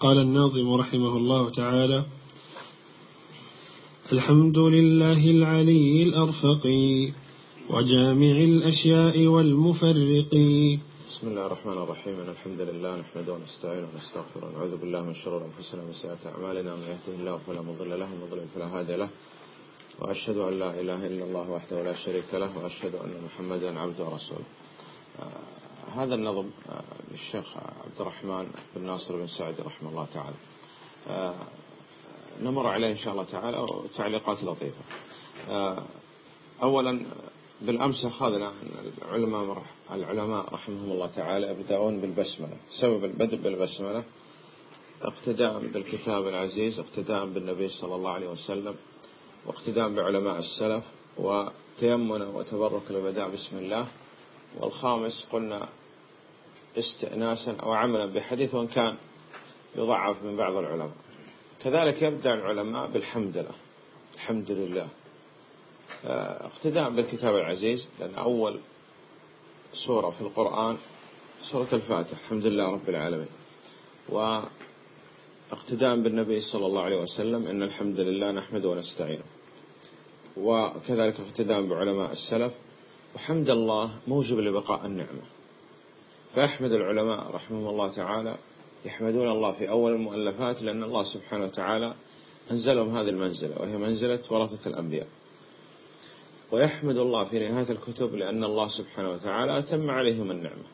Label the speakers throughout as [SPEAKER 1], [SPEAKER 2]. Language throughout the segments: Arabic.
[SPEAKER 1] قال الناظم رحمه الله تعالى الحمد لله العلي الأرفق وجامع الأشياء والمفرق.
[SPEAKER 2] بسم الله الرحمن الرحيم. الحمد لله نحمده ونستعينه ونستغفره ونعوذ بالله من شرور أنفسنا ومن سيئات أعمالنا. من يهده الله فلا مضل له ومن يضلل فلا هادي له. وأشهد أن لا إله إلا الله وحده لا شريك له وأشهد أن محمدا عبده ورسوله. آه هذا النظم آه للشيخ عبد الرحمن بن ناصر بن سعد رحمه الله تعالى. آه نمر عليه إن شاء الله تعالى وتعليقات لطيفة. آه، أولا بالأمس أخذنا العلماء العلماء رحمهم الله تعالى يبدأون بالبسملة. سبب البدء بالبسملة اقتداء بالكتاب العزيز اقتداء بالنبي صلى الله عليه وسلم واقتداء بعلماء السلف وتيمنا وتبرك البداء بسم الله. والخامس قلنا استئناسا أو عملا بحديث وإن كان يضعف من بعض العلماء. كذلك يبدأ العلماء بالحمد لله الحمد لله. آه، اقتداء بالكتاب العزيز لأن أول سورة في القرآن سورة الفاتحة الحمد لله رب العالمين. واقتداء بالنبي صلى الله عليه وسلم إن الحمد لله نحمده ونستعينه. وكذلك اقتداء بعلماء السلف وحمد الله موجب لبقاء النعمة. فيحمد العلماء رحمهم الله تعالى يحمدون الله في أول المؤلفات لأن الله سبحانه وتعالى أنزلهم هذه المنزلة وهي منزلة ورثة الأنبياء. ويحمد الله في نهاية الكتب لأن الله سبحانه وتعالى أتم عليهم النعمة.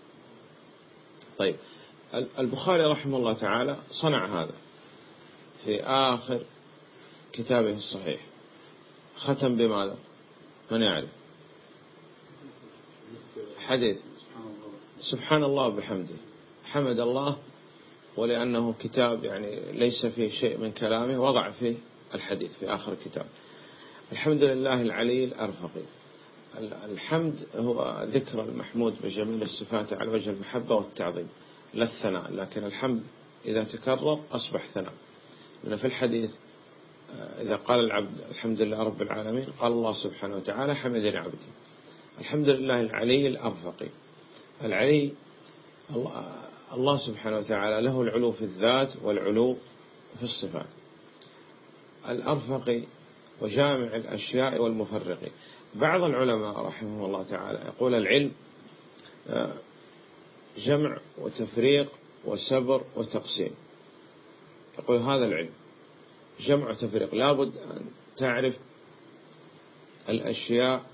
[SPEAKER 2] طيب البخاري رحمه الله تعالى صنع هذا في آخر كتابه الصحيح. ختم بماذا؟ من يعرف؟ حديث. سبحان الله بحمده حمد الله ولأنه كتاب يعني ليس فيه شيء من كلامه وضع فيه الحديث في آخر الكتاب. الحمد لله العلي الأرفقي الحمد هو ذكر المحمود بجميل الصفات على وجه المحبة والتعظيم. لا الثناء لكن الحمد إذا تكرر أصبح ثناء. لأن في الحديث آه، إذا قال العبد الحمد لله رب العالمين قال الله سبحانه وتعالى حمدني عبدي. الحمد لله العلي الأرفقي العلي الله سبحانه وتعالى له العلو في الذات والعلو في الصفات. الأرفق وجامع الأشياء والمفرق. بعض العلماء رحمه الله تعالى يقول العلم آه، جمع وتفريق وسبر وتقسيم. يقول هذا العلم جمع وتفريق. لابد أن تعرف الأشياء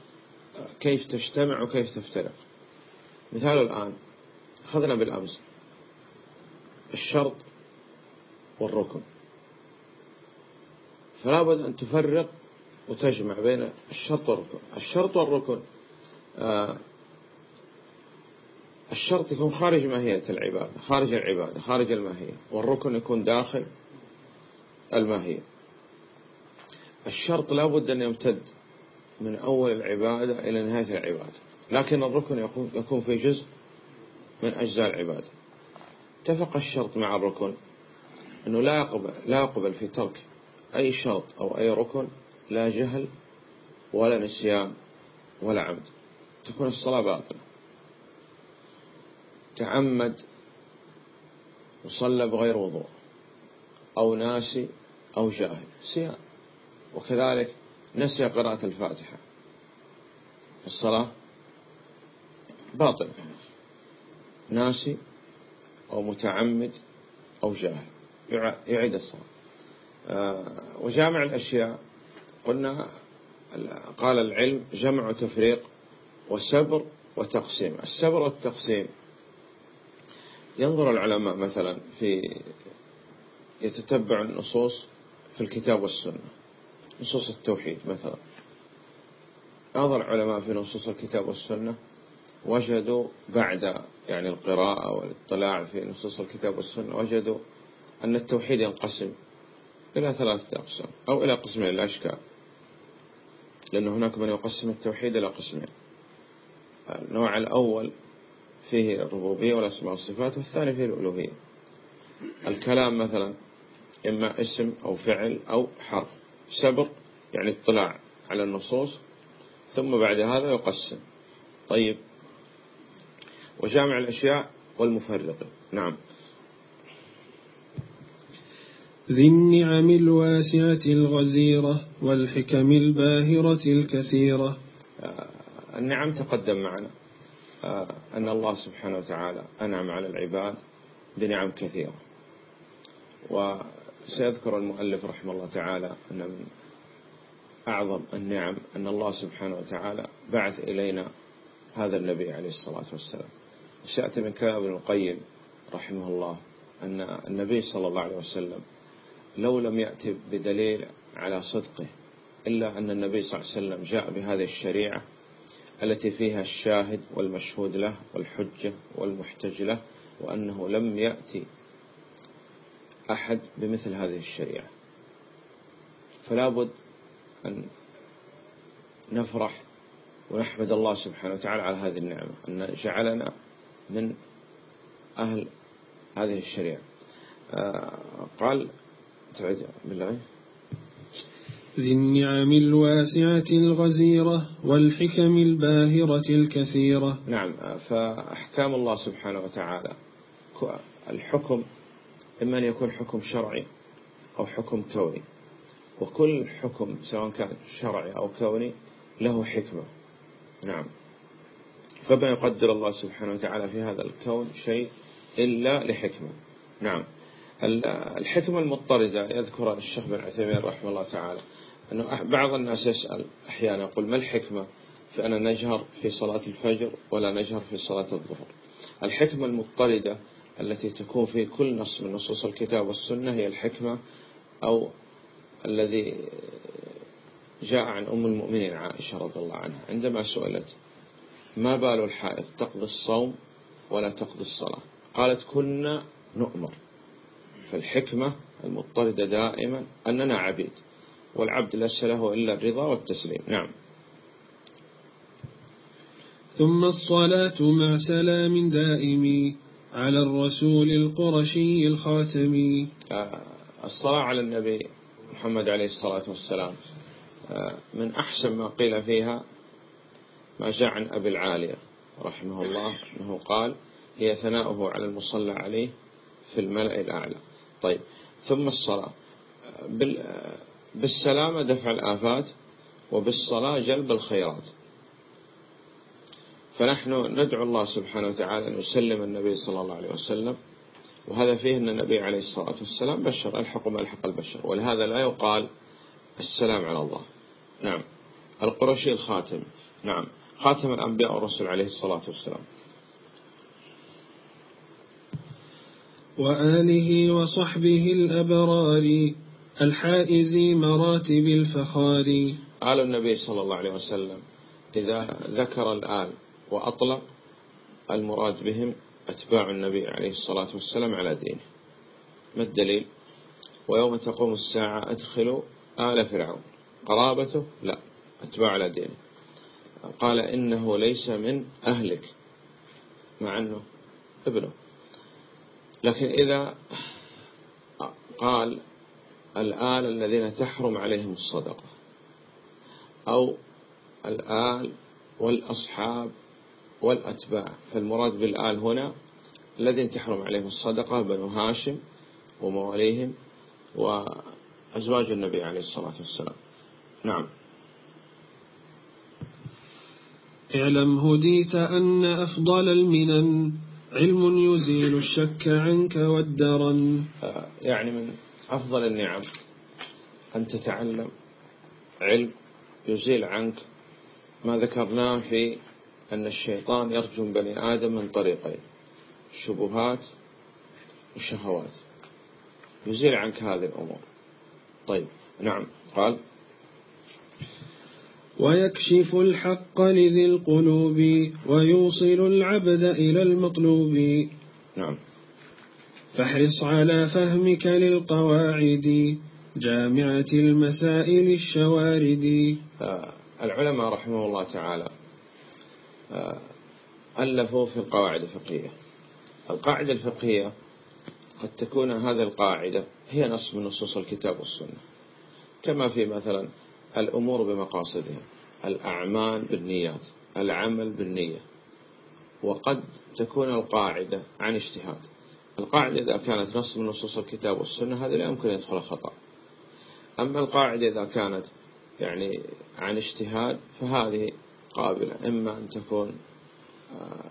[SPEAKER 2] كيف تجتمع وكيف تفترق. مثال الآن أخذنا بالأمس الشرط والركن. فلا بد أن تفرق وتجمع بين الشرط والركن. الشرط والركن آه الشرط يكون خارج ماهية العبادة خارج العبادة خارج الماهية والركن يكون داخل الماهية. الشرط لا بد أن يمتد من أول العبادة إلى نهاية العبادة. لكن الركن يكون في جزء من أجزاء العبادة. اتفق الشرط مع الركن أنه لا يقبل, لا يقبل في ترك أي شرط أو أي ركن لا جهل ولا نسيان ولا عمد تكون الصلاة باطلة. تعمد وصلى بغير وضوء أو ناسي أو جاهل. سيان. وكذلك نسي قراءة الفاتحة. الصلاة باطلة ناسي أو متعمد أو جاهل. يعيد الصلاة. آه، وجامع الأشياء. قلنا قال العلم جمع وتفريق وسبر وتقسيم. السبر والتقسيم. ينظر العلماء مثلا في يتتبع النصوص في الكتاب والسنة. نصوص التوحيد مثلا. نظر العلماء في نصوص الكتاب والسنة وجدوا بعد يعني القراءة والاطلاع في نصوص الكتاب والسنة وجدوا أن التوحيد ينقسم إلى ثلاثة أقسام أو إلى قسمين الأشكال لأن هناك من يقسم التوحيد إلى قسمين. النوع الأول فيه الربوبية والأسماء والصفات والثاني فيه الألوهية. الكلام مثلا إما اسم أو فعل أو حرف. سبر يعني اطلاع على النصوص ثم بعد هذا يقسم. طيب. وجامع الأشياء والمفرق نعم.
[SPEAKER 1] ذي النعم الواسعة الغزيرة والحكم الباهرة الكثيرة.
[SPEAKER 2] آه، النعم تقدم معنا. آه، أن الله سبحانه وتعالى أنعم على العباد بنعم كثيرة. وسيذكر المؤلف رحمه الله تعالى أن من أعظم النعم أن الله سبحانه وتعالى بعث إلينا هذا النبي عليه الصلاة والسلام. سيأتي من كلام ابن القيم رحمه الله أن النبي صلى الله عليه وسلم لو لم يأتي بدليل على صدقه إلا أن النبي صلى الله عليه وسلم جاء بهذه الشريعة التي فيها الشاهد والمشهود له والحجة والمحتج له وأنه لم يأتي أحد بمثل هذه الشريعة. فلا بد أن نفرح ونحمد الله سبحانه وتعالى على هذه النعمة أن جعلنا من أهل هذه الشريعة. آه، قال تعيد بالله.
[SPEAKER 1] ذي النعم الواسعة الغزيرة والحكم الباهرة الكثيرة.
[SPEAKER 2] نعم فأحكام الله سبحانه وتعالى الحكم إما أن يكون حكم شرعي أو حكم كوني. وكل حكم سواء كان شرعي أو كوني له حكمة. نعم. فما يقدر الله سبحانه وتعالى في هذا الكون شيء إلا لحكمة. نعم. الحكمة المضطردة يذكر الشيخ بن عثيمين رحمه الله تعالى أنه بعض الناس يسأل أحيانا يقول ما الحكمة في أن نجهر في صلاة الفجر ولا نجهر في صلاة الظهر؟ الحكمة المضطردة التي تكون في كل نص من نصوص الكتاب والسنة هي الحكمة أو الذي جاء عن أم المؤمنين عائشة رضي الله عنها. عندما سئلت ما بال الحائض؟ تقضي الصوم ولا تقضي الصلاة؟ قالت كنا نؤمر. فالحكمة المضطردة دائما أننا عبيد والعبد ليس له إلا الرضا والتسليم. نعم.
[SPEAKER 1] ثم الصلاة مع سلام دائم. على الرسول القرشي الخاتم.
[SPEAKER 2] آه، الصلاة على النبي محمد عليه الصلاة والسلام. آه، من أحسن ما قيل فيها ما جاء عن أبي العالية رحمه الله أنه قال هي ثناؤه على المصلى عليه في الملأ الأعلى. طيب ثم الصلاة. بالسلامة دفع الآفات وبالصلاة جلب الخيرات. فنحن ندعو الله سبحانه وتعالى أن يسلم النبي صلى الله عليه وسلم وهذا فيه أن النبي عليه الصلاة والسلام بشر ألحق ما ألحق البشر ولهذا لا يقال السلام على الله. نعم. القرشي الخاتم. نعم. خاتم الأنبياء والرسل عليه الصلاة والسلام.
[SPEAKER 1] وآله وصحبه الأبرار الحائز مراتب الفخار.
[SPEAKER 2] آل النبي صلى الله عليه وسلم إذا ذكر الآل وأطلق المراد بهم أتباع النبي عليه الصلاة والسلام على دينه. ما الدليل؟ ويوم تقوم الساعة أدخلوا آل فرعون. قرابته؟ لا أتباع على دينه. قال إنه ليس من أهلك مع أنه ابنه. لكن إذا قال الآل الذين تحرم عليهم الصدقة أو الآل والأصحاب والأتباع. فالمراد بالآل هنا الذين تحرم عليهم الصدقة بنو هاشم ومواليهم وأزواج النبي عليه الصلاة والسلام. نعم.
[SPEAKER 1] اعلم هديت أن أفضل المنن علم يزيل الشك عنك والدرن.
[SPEAKER 2] آه، يعني من أفضل النعم أن تتعلم علم يزيل عنك ما ذكرناه في أن الشيطان يرجم بني آدم من طريقين الشبهات والشهوات يزيل عنك هذه الأمور. طيب نعم قال
[SPEAKER 1] ويكشف الحق لذي القلوب ويوصل العبد إلى المطلوب.
[SPEAKER 2] نعم.
[SPEAKER 1] فاحرص على فهمك للقواعد جامعة المسائل الشوارد.
[SPEAKER 2] آه، العلماء رحمه الله تعالى ألفوا في القواعد الفقهية. القاعدة الفقهية قد تكون هذه القاعدة هي نص من نصوص الكتاب والسنة. كما في مثلا الأمور بمقاصدها الأعمال بالنيات العمل بالنية. وقد تكون القاعدة عن اجتهاد. القاعدة إذا كانت نص من نصوص الكتاب والسنة هذه لا يمكن يدخل خطأ. أما القاعدة إذا كانت يعني عن اجتهاد فهذه قابلة إما أن تكون آه،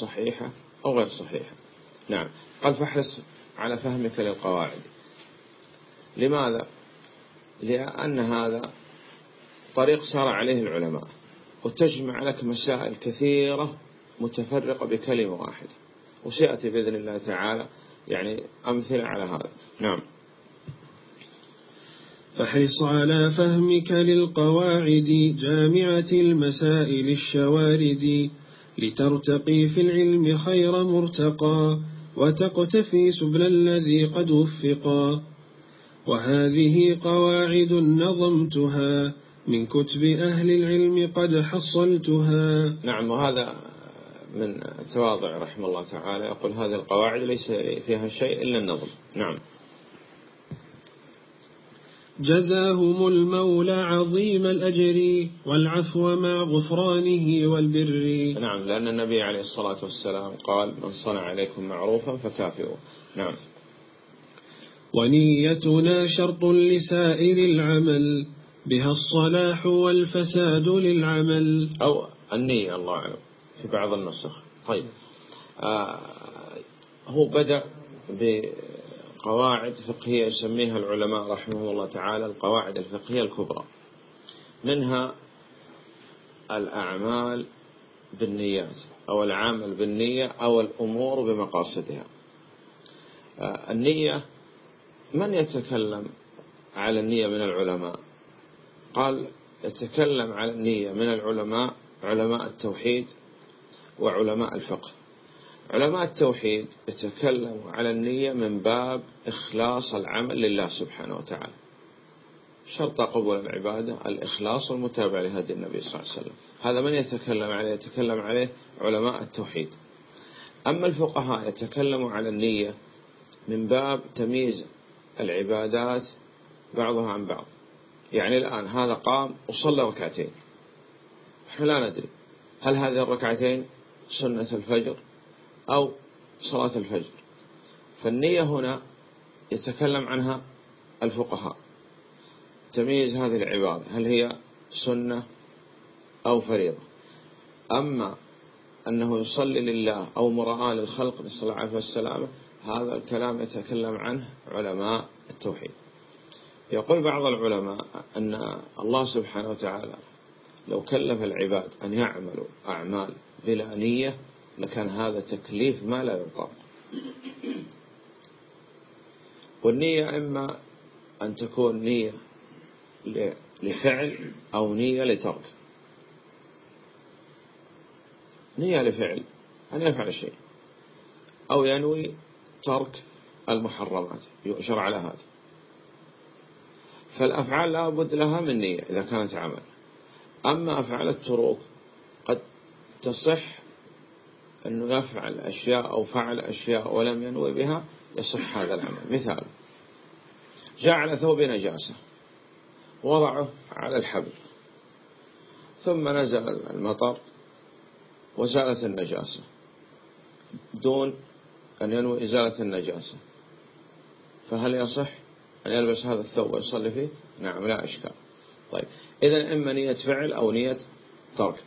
[SPEAKER 2] صحيحة أو غير صحيحة. نعم. قال فاحرص على فهمك للقواعد. لماذا؟ لأن هذا طريق سار عليه العلماء وتجمع لك مسائل كثيرة متفرقة بكلمة واحدة وسيأتي بإذن الله تعالى يعني أمثلة على هذا. نعم.
[SPEAKER 1] فاحرص على فهمك للقواعد جامعة المسائل الشوارد لترتقي في العلم خير مرتقى وتقتفي سبل الذي قد وفقا وهذه قواعد نظمتها من كتب أهل العلم قد حصلتها.
[SPEAKER 2] نعم وهذا من تواضع رحمه الله تعالى. يقول هذه القواعد ليس فيها شيء إلا النظم. نعم.
[SPEAKER 1] جزاهم المولى عظيم الأجر والعفو مع غفرانه والبر.
[SPEAKER 2] نعم لأن النبي عليه الصلاة والسلام قال من صنع عليكم معروفا فكافئوا نعم.
[SPEAKER 1] ونيتنا شرط لسائر العمل بها الصلاح والفساد للعمل.
[SPEAKER 2] أو النية الله أعلم في بعض النسخ. طيب. آه هو بدأ بقواعد فقهية يسميها العلماء رحمه الله تعالى القواعد الفقهية الكبرى. منها الأعمال بالنيات أو العمل بالنية أو الأمور بمقاصدها. آه النية من يتكلم على النية من العلماء؟ قال يتكلم على النية من العلماء علماء التوحيد وعلماء الفقه. علماء التوحيد يتكلموا على النية من باب إخلاص العمل لله سبحانه وتعالى. شرط قبول العبادة الإخلاص والمتابعة لهدي النبي صلى الله عليه وسلم. هذا من يتكلم عليه؟ يتكلم عليه علماء التوحيد. أما الفقهاء يتكلموا على النية من باب تمييز العبادات بعضها عن بعض. يعني الآن هذا قام وصلى ركعتين. إحنا لا ندري هل هذه الركعتين سنة الفجر؟ أو صلاة الفجر. فالنية هنا يتكلم عنها الفقهاء. تمييز هذه العبادة هل هي سنة أو فريضة؟ أما أنه يصلي لله أو مراءة للخلق نسأل الله عليه والسلامة هذا الكلام يتكلم عنه علماء التوحيد. يقول بعض العلماء أن الله سبحانه وتعالى لو كلف العباد أن يعملوا أعمال بلا نية لكان هذا تكليف ما لا يطاق والنية إما أن تكون نية لفعل أو نية لترك. نية لفعل أن يفعل شيء. أو ينوي ترك المحرمات يؤجر على هذا. فالأفعال لا بد لها من نية إذا كانت عمل. أما أفعال التروك قد تصح أنه يفعل أشياء أو فعل أشياء ولم ينوي بها يصح هذا العمل. مثال جعل ثوب نجاسة وضعه على الحبل ثم نزل المطر وزالت النجاسة دون أن ينوي إزالة النجاسة. فهل يصح أن يلبس هذا الثوب ويصلي فيه؟ نعم لا إشكال. طيب إذا إما نية فعل أو نية ترك.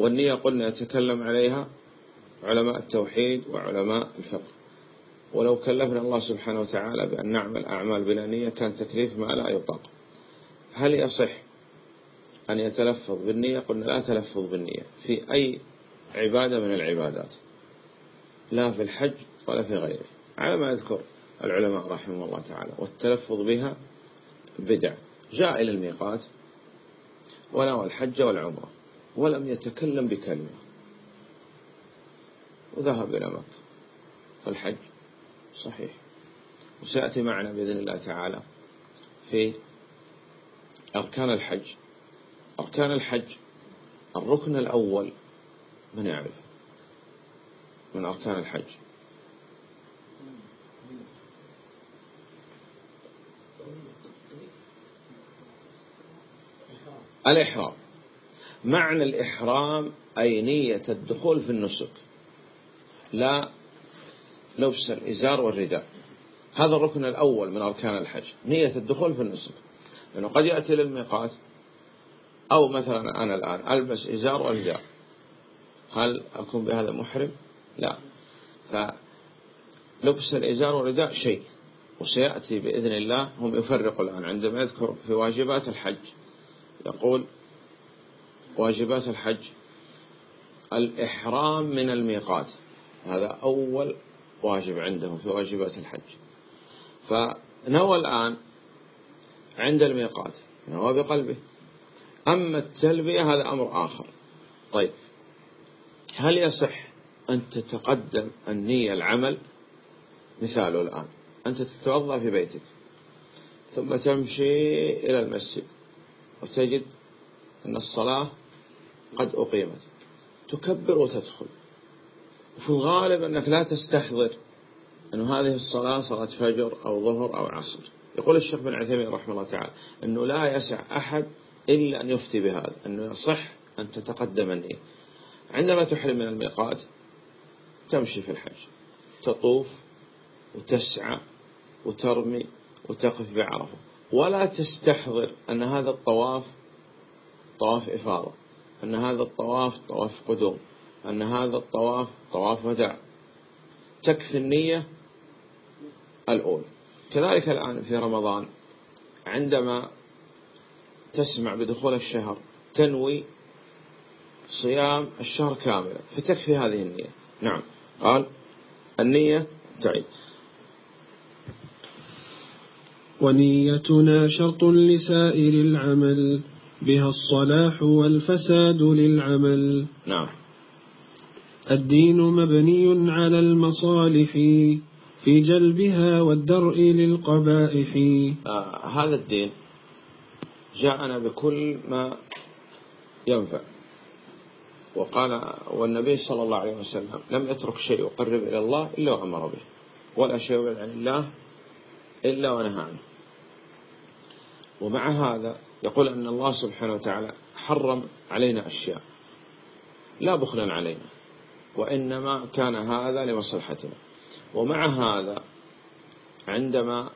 [SPEAKER 2] والنية قلنا يتكلم عليها علماء التوحيد وعلماء الفقه. ولو كلفنا الله سبحانه وتعالى بأن نعمل أعمال بلا نية كان تكليف ما لا يطاق. هل يصح أن يتلفظ بالنية؟ قلنا لا تلفظ بالنية في أي عبادة من العبادات. لا في الحج ولا في غيره. على ما يذكر العلماء رحمه الله تعالى والتلفظ بها بدع. جاء إلى الميقات ونوى الحج والعمرة ولم يتكلم بكلمة. وذهب إلى مكة. فالحج صحيح. وسيأتي معنا بإذن الله تعالى في أركان الحج. أركان الحج الركن الأول من يعرف من أركان الحج. الإحرام. معنى الإحرام أي نية الدخول في النسك. لا لبس الإزار والرداء. هذا الركن الأول من أركان الحج نية الدخول في النسك. لأنه قد يأتي للميقات أو مثلا أنا الآن ألبس إزار ورداء هل أكون بهذا محرم؟ لا. فلبس الإزار والرداء شيء وسيأتي بإذن الله هم يفرقوا الآن. عندما يذكر في واجبات الحج يقول واجبات الحج. الإحرام من الميقات. هذا أول واجب عندهم في واجبات الحج. فنوى الآن عند الميقات. نوى بقلبه. أما التلبية هذا أمر آخر. طيب هل يصح أن تتقدم النية العمل؟ مثاله الآن. أنت تتوضأ في بيتك ثم تمشي إلى المسجد وتجد أن الصلاة قد أقيمت. تكبر وتدخل. وفي الغالب أنك لا تستحضر أن هذه الصلاة صلاة فجر أو ظهر أو عصر. يقول الشيخ بن عثيمين رحمه الله تعالى أنه لا يسع أحد إلا أن يفتي بهذا أنه يصح أن تتقدم النية. عندما تحرم من الميقات تمشي في الحج. تطوف وتسعى وترمي وتقف بعرفة. ولا تستحضر أن هذا الطواف طواف إفاضة. أن هذا الطواف طواف قدوم أن هذا الطواف طواف وداع تكفي النية الأولى. كذلك الآن في رمضان عندما تسمع بدخول الشهر تنوي صيام الشهر كاملا فتكفي هذه النية. نعم. قال النية تعيد.
[SPEAKER 1] ونيتنا شرط لسائر العمل. بها الصلاح والفساد للعمل.
[SPEAKER 2] نعم.
[SPEAKER 1] الدين مبني على المصالح في جلبها والدرء للقبائح.
[SPEAKER 2] آه هذا الدين جاءنا بكل ما ينفع. وقال والنبي صلى الله عليه وسلم لم يترك شيء يقرب إلى الله إلا وأمر به ولا شيء يبعد عن الله إلا ونهى عنه. ومع هذا يقول أن الله سبحانه وتعالى حرم علينا أشياء لا بخلا علينا وإنما كان هذا لمصلحتنا. ومع هذا عندما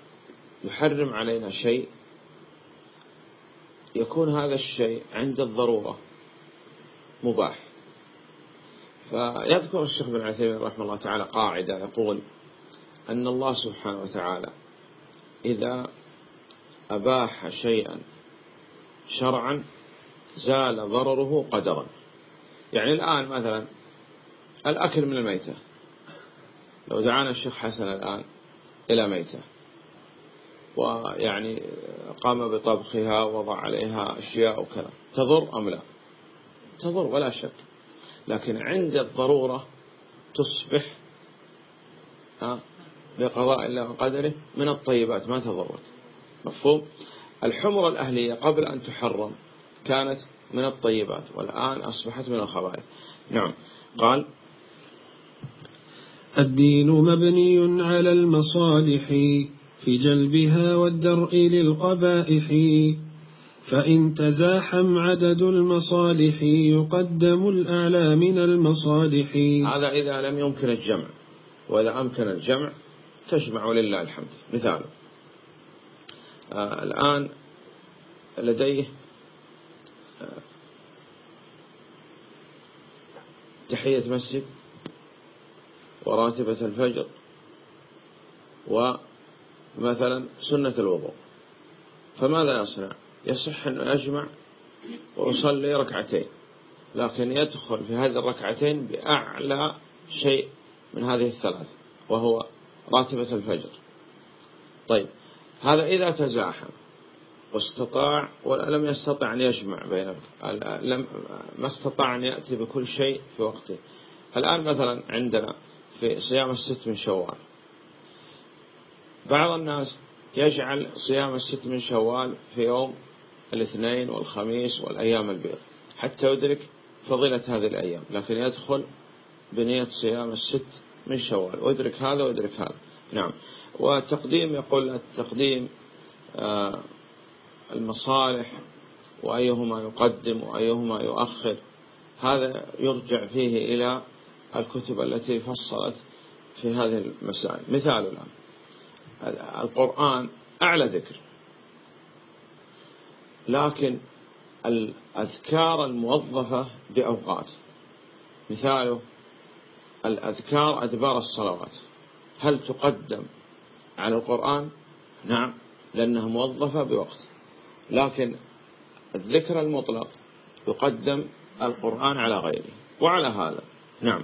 [SPEAKER 2] يحرم علينا شيء يكون هذا الشيء عند الضرورة مباح. فيذكر الشيخ بن عثيمين رحمه الله تعالى قاعدة يقول أن الله سبحانه وتعالى إذا أباح شيئا شرعا زال ضرره قدرا. يعني الآن مثلا الأكل من الميتة. لو دعانا الشيخ حسن الآن إلى ميتة. ويعني قام بطبخها وضع عليها أشياء وكذا. تضر أم لا؟ تضر ولا شك. لكن عند الضرورة تصبح بقضاء الله وقدره من الطيبات ما تضرك. مفهوم؟ الحمر الأهلية قبل أن تحرم كانت من الطيبات والآن أصبحت من الخبائث. نعم. قال
[SPEAKER 1] الدين مبني على المصالح في جلبها والدرء للقبائح فإن تزاحم عدد المصالح يقدم الأعلى من المصالح.
[SPEAKER 2] هذا إذا لم يمكن الجمع وإذا أمكن الجمع تجمع ولله الحمد. مثال آه الآن لديه آه تحية مسجد وراتبة الفجر ومثلا سنة الوضوء. فماذا يصنع؟ يصح أن يجمع ويصلي ركعتين لكن يدخل في هذه الركعتين بأعلى شيء من هذه الثلاث وهو راتبة الفجر. طيب هذا إذا تزاحم واستطاع ولم يستطع أن يجمع بين لم ما استطاع أن يأتي بكل شيء في وقته. الآن مثلا عندنا في صيام الست من شوال بعض الناس يجعل صيام الست من شوال في يوم الاثنين والخميس والأيام البيض حتى يدرك فضيلة هذه الأيام لكن يدخل بنية صيام الست من شوال ويدرك هذا ويدرك هذا. نعم. وتقديم يقول التقديم آه، المصالح وأيهما يقدم وأيهما يؤخر. هذا يرجع فيه إلى الكتب التي فصلت في هذه المسائل. مثال الآن القرآن أعلى ذكر لكن الأذكار الموظفة بأوقات. مثاله الأذكار أدبار الصلوات. هل تقدم على القرآن؟ نعم لأنها موظفة بوقت. لكن الذكر المطلق يقدم القرآن على غيره. وعلى هذا نعم.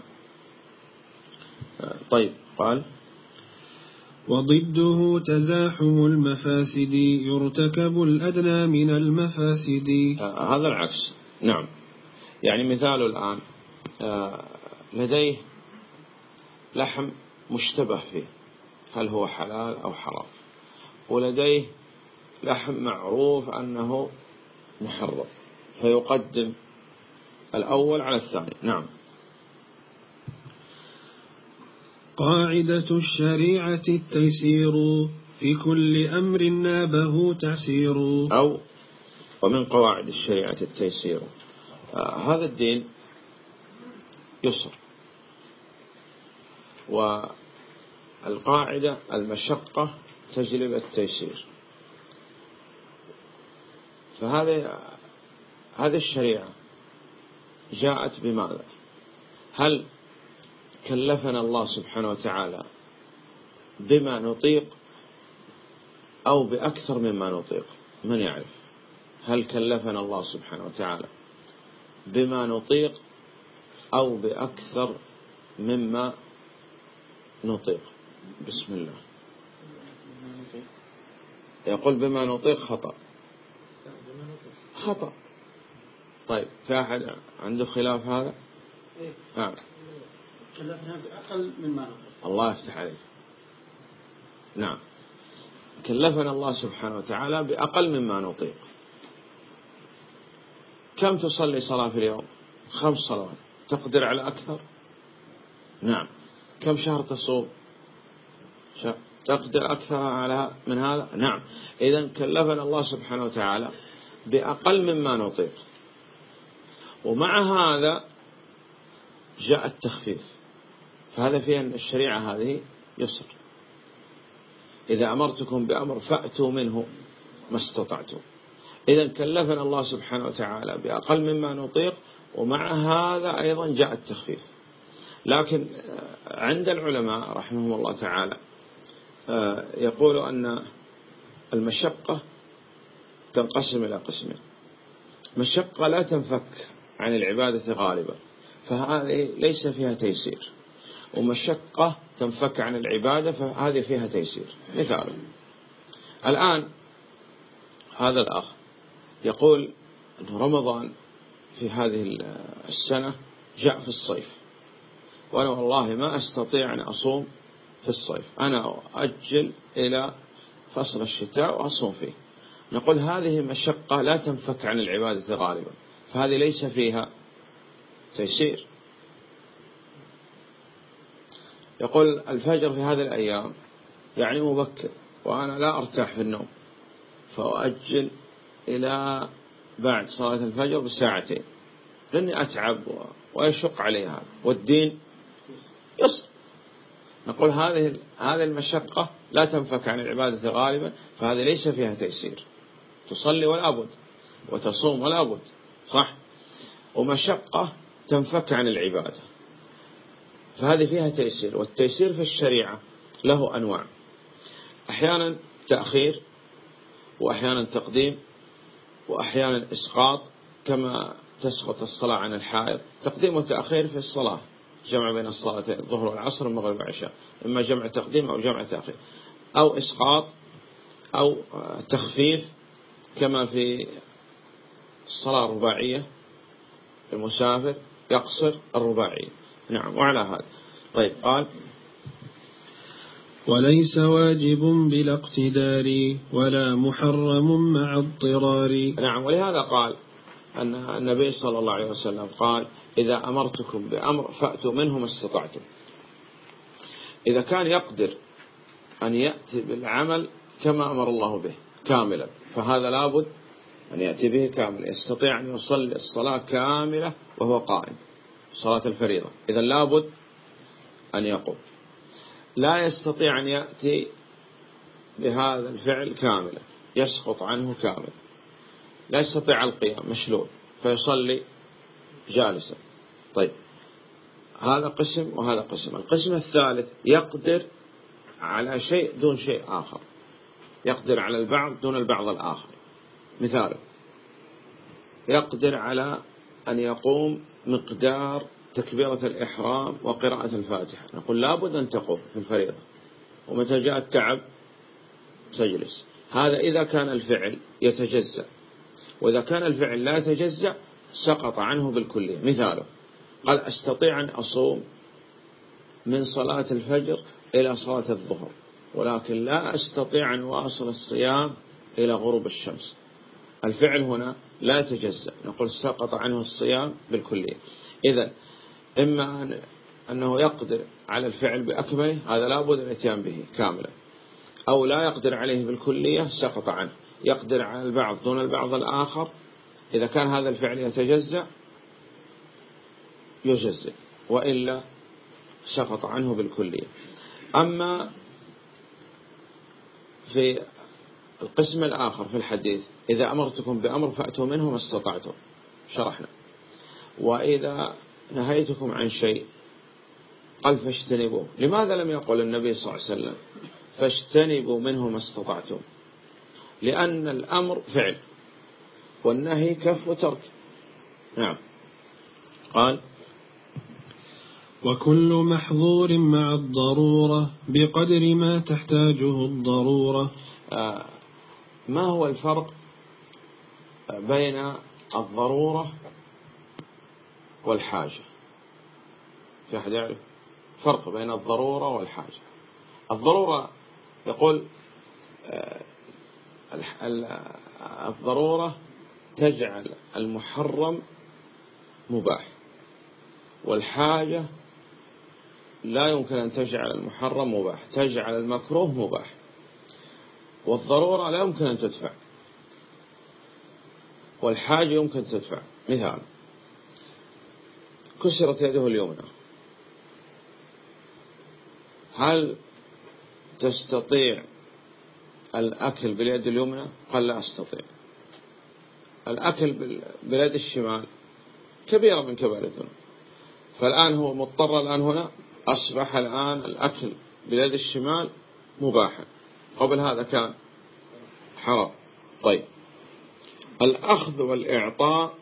[SPEAKER 2] طيب قال
[SPEAKER 1] وضده تزاحم المفاسد يرتكب الأدنى من المفاسد.
[SPEAKER 2] هذا العكس. نعم. يعني مثال الآن آه، لديه لحم مشتبه فيه. هل هو حلال أو حرام؟ ولديه لحم معروف أنه محرم. فيقدم الأول على الثاني. نعم.
[SPEAKER 1] قاعدة الشريعة التيسير في كل أمر نابه تعسير
[SPEAKER 2] أو ومن قواعد الشريعة التيسير. آه هذا الدين يسر. والقاعدة المشقة تجلب التيسير. فهذه هذه الشريعة جاءت بماذا؟ هل كلفنا الله سبحانه وتعالى بما نطيق أو بأكثر مما نطيق؟ من يعرف؟ هل كلفنا الله سبحانه وتعالى بما نطيق أو بأكثر مما نطيق؟ بسم الله. يقول بما نطيق خطأ. خطأ. طيب في أحد عنده خلاف هذا؟
[SPEAKER 3] نعم كلفنا بأقل مما نطيق.
[SPEAKER 2] الله يفتح عليك. نعم. كلفنا الله سبحانه وتعالى بأقل مما نطيق. كم تصلي صلاة في اليوم؟ خمس صلوات. تقدر على أكثر؟ نعم. كم شهر تصوم؟ تقدر أكثر على من هذا؟ نعم. إذا كلفنا الله سبحانه وتعالى بأقل مما نطيق. ومع هذا جاء التخفيف. فهذا فيه أن الشريعة هذه يسر. إذا أمرتكم بأمر فأتوا منه ما استطعتم. إذا كلفنا الله سبحانه وتعالى بأقل مما نطيق ومع هذا أيضا جاء التخفيف. لكن عند العلماء رحمهم الله تعالى يقول أن المشقة تنقسم إلى قسمين. مشقة لا تنفك عن العبادة غالبا فهذه ليس فيها تيسير. ومشقة تنفك عن العبادة فهذه فيها تيسير. مثال. الآن هذا الأخ يقول أن رمضان في هذه السنة جاء في الصيف. وأنا والله ما أستطيع أن أصوم في الصيف. أنا أؤجل إلى فصل الشتاء وأصوم فيه. نقول هذه مشقة لا تنفك عن العبادة غالبا. فهذه ليس فيها تيسير. يقول الفجر في هذه الأيام يعني مبكر وأنا لا أرتاح في النوم. فأؤجل إلى بعد صلاة الفجر بساعتين. لأني أتعب ويشق علي هذا والدين يسر نقول هذه هذه المشقة لا تنفك عن العبادة غالبا فهذه ليس فيها تيسير تصلي ولا بد وتصوم ولا بد صح؟ ومشقة تنفك عن العبادة. فهذه فيها تيسير والتيسير في الشريعة له أنواع. أحيانا تأخير وأحيانا تقديم وأحيانا إسقاط كما تسقط الصلاة عن الحائض. تقديم وتأخير في الصلاة. جمع بين الصلاتين الظهر والعصر والمغرب والعشاء إما جمع تقديم أو جمع تأخير أو إسقاط أو تخفيف كما في الصلاة الرباعية المسافر يقصر الرباعية. نعم وعلى هذا. طيب قال
[SPEAKER 1] وليس واجب بلا اقتدار ولا محرم مع اضطرار.
[SPEAKER 2] نعم ولهذا قال أن النبي صلى الله عليه وسلم قال إذا أمرتكم بأمر فأتوا منه ما استطعتم. إذا كان يقدر أن يأتي بالعمل كما أمر الله به كاملا فهذا لابد أن يأتي به كامل يستطيع أن يصلي الصلاة كاملة وهو قائم صلاة الفريضة. إذا لابد أن يقوم. لا يستطيع أن يأتي بهذا الفعل كاملا يسقط عنه كاملا. لا يستطيع القيام مشلول. فيصلي جالسا. طيب. هذا قسم وهذا قسم. القسم الثالث يقدر على شيء دون شيء آخر. يقدر على البعض دون البعض الآخر. مثاله يقدر على أن يقوم مقدار تكبيرة الإحرام وقراءة الفاتحة. نقول لابد أن تقوم في الفريضة. ومتى جاء التعب؟ تجلس. هذا إذا كان الفعل يتجزأ. وإذا كان الفعل لا يتجزأ سقط عنه بالكلية. مثاله قال أستطيع أن أصوم من صلاة الفجر إلى صلاة الظهر ولكن لا أستطيع أن أواصل الصيام إلى غروب الشمس. الفعل هنا لا يتجزأ نقول سقط عنه الصيام بالكلية. إذا إما أن أنه يقدر على الفعل بأكمله هذا لا بد الإتيان به كاملا. أو لا يقدر عليه بالكلية سقط عنه. يقدر على البعض دون البعض الآخر إذا كان هذا الفعل يتجزأ يجزئ وإلا سقط عنه بالكلية. أما في القسم الآخر في الحديث إذا أمرتكم بأمر فأتوا منه ما استطعتم. شرحنا. وإذا نهيتكم عن شيء قال فاجتنبوه. لماذا لم يقل النبي صلى الله عليه وسلم؟ فاجتنبوا منه ما استطعتم. لأن الأمر فعل. والنهي كف وترك. نعم. قال
[SPEAKER 1] وكل محظور مع الضرورة بقدر ما تحتاجه الضرورة.
[SPEAKER 2] آه، ما هو الفرق بين الضرورة والحاجة؟ في أحد يعرف؟ فرق بين الضرورة والحاجة. الضرورة يقول آه، الضرورة تجعل المحرم مباح. والحاجة لا يمكن أن تجعل المحرم مباح. تجعل المكروه مباح. والضرورة لا يمكن أن تدفع. والحاجة يمكن تدفع. مثال كسرت يده اليمنى. هل تستطيع الأكل باليد اليمنى؟ قال لا أستطيع. الأكل باليد الشمال كبيرة من كبار الذنوب. فالآن هو مضطر الآن هنا أصبح الآن الأكل باليد الشمال مباحا. قبل هذا كان حرام. طيب. الأخذ والإعطاء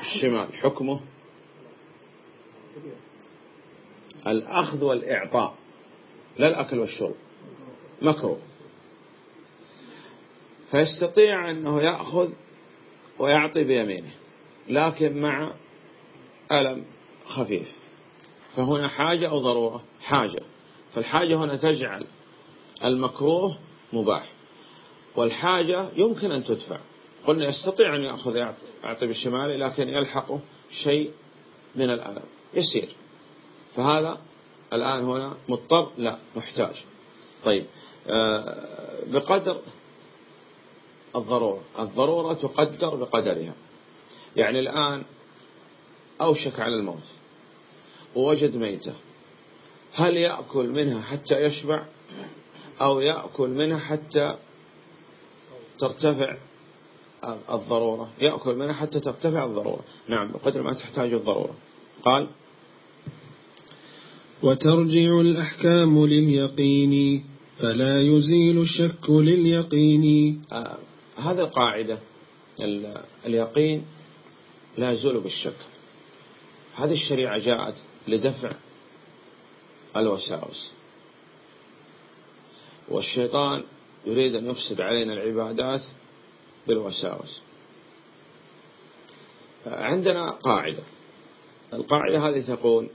[SPEAKER 2] الشمال حكمه؟ الأخذ والإعطاء لا الأكل والشرب. مكروه. فيستطيع أنه يأخذ ويعطي بيمينه لكن مع ألم خفيف. فهنا حاجة أو ضرورة؟ حاجة. فالحاجة هنا تجعل المكروه مباح. والحاجة يمكن أن تدفع. قلنا يستطيع أن يأخذ يعطي بالشمال لكن يلحقه شيء من الألم. يسير. فهذا الآن هنا مضطر؟ لا محتاج. طيب. آه، بقدر الضرورة. الضرورة تقدر بقدرها. يعني الآن أوشك على الموت ووجد ميتة. هل يأكل منها حتى يشبع أو يأكل منها حتى ترتفع الضرورة؟ يأكل منها حتى ترتفع الضرورة. نعم بقدر ما تحتاج الضرورة. قال
[SPEAKER 1] وترجع الأحكام لليقين فلا يزيل الشك لليقين.
[SPEAKER 2] آه هذا القاعدة اليقين لا يزول بالشك. هذه الشريعة جاءت لدفع الوساوس. والشيطان يريد أن يفسد علينا العبادات بالوساوس. عندنا قاعدة. القاعدة هذه تقول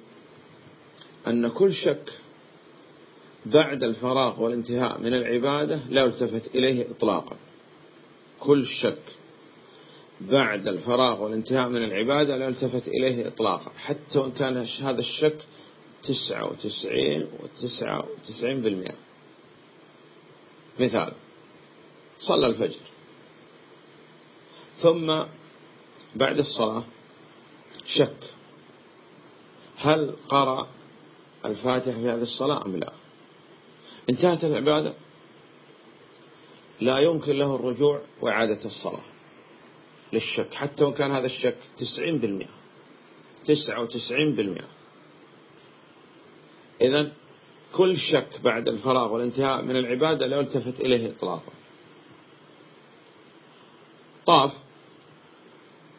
[SPEAKER 2] أن كل شك بعد الفراغ والانتهاء من العبادة لا يلتفت إليه إطلاقا. كل شك بعد الفراغ والانتهاء من العبادة لا يلتفت إليه إطلاقا. حتى وإن كان هذا الشك تسعة وتسعين وتسعة وتسعين بالمئة. مثال صلى الفجر. ثم بعد الصلاة شك. هل قرأ الفاتحة في هذه الصلاة أم لا؟ انتهت العبادة؟ لا يمكن له الرجوع وإعادة الصلاة للشك. حتى وإن كان هذا الشك تسعين بالمئة. تسعة وتسعين بالمئة. إذن كل شك بعد الفراغ والانتهاء من العبادة لا يلتفت إليه إطلاقا. طاف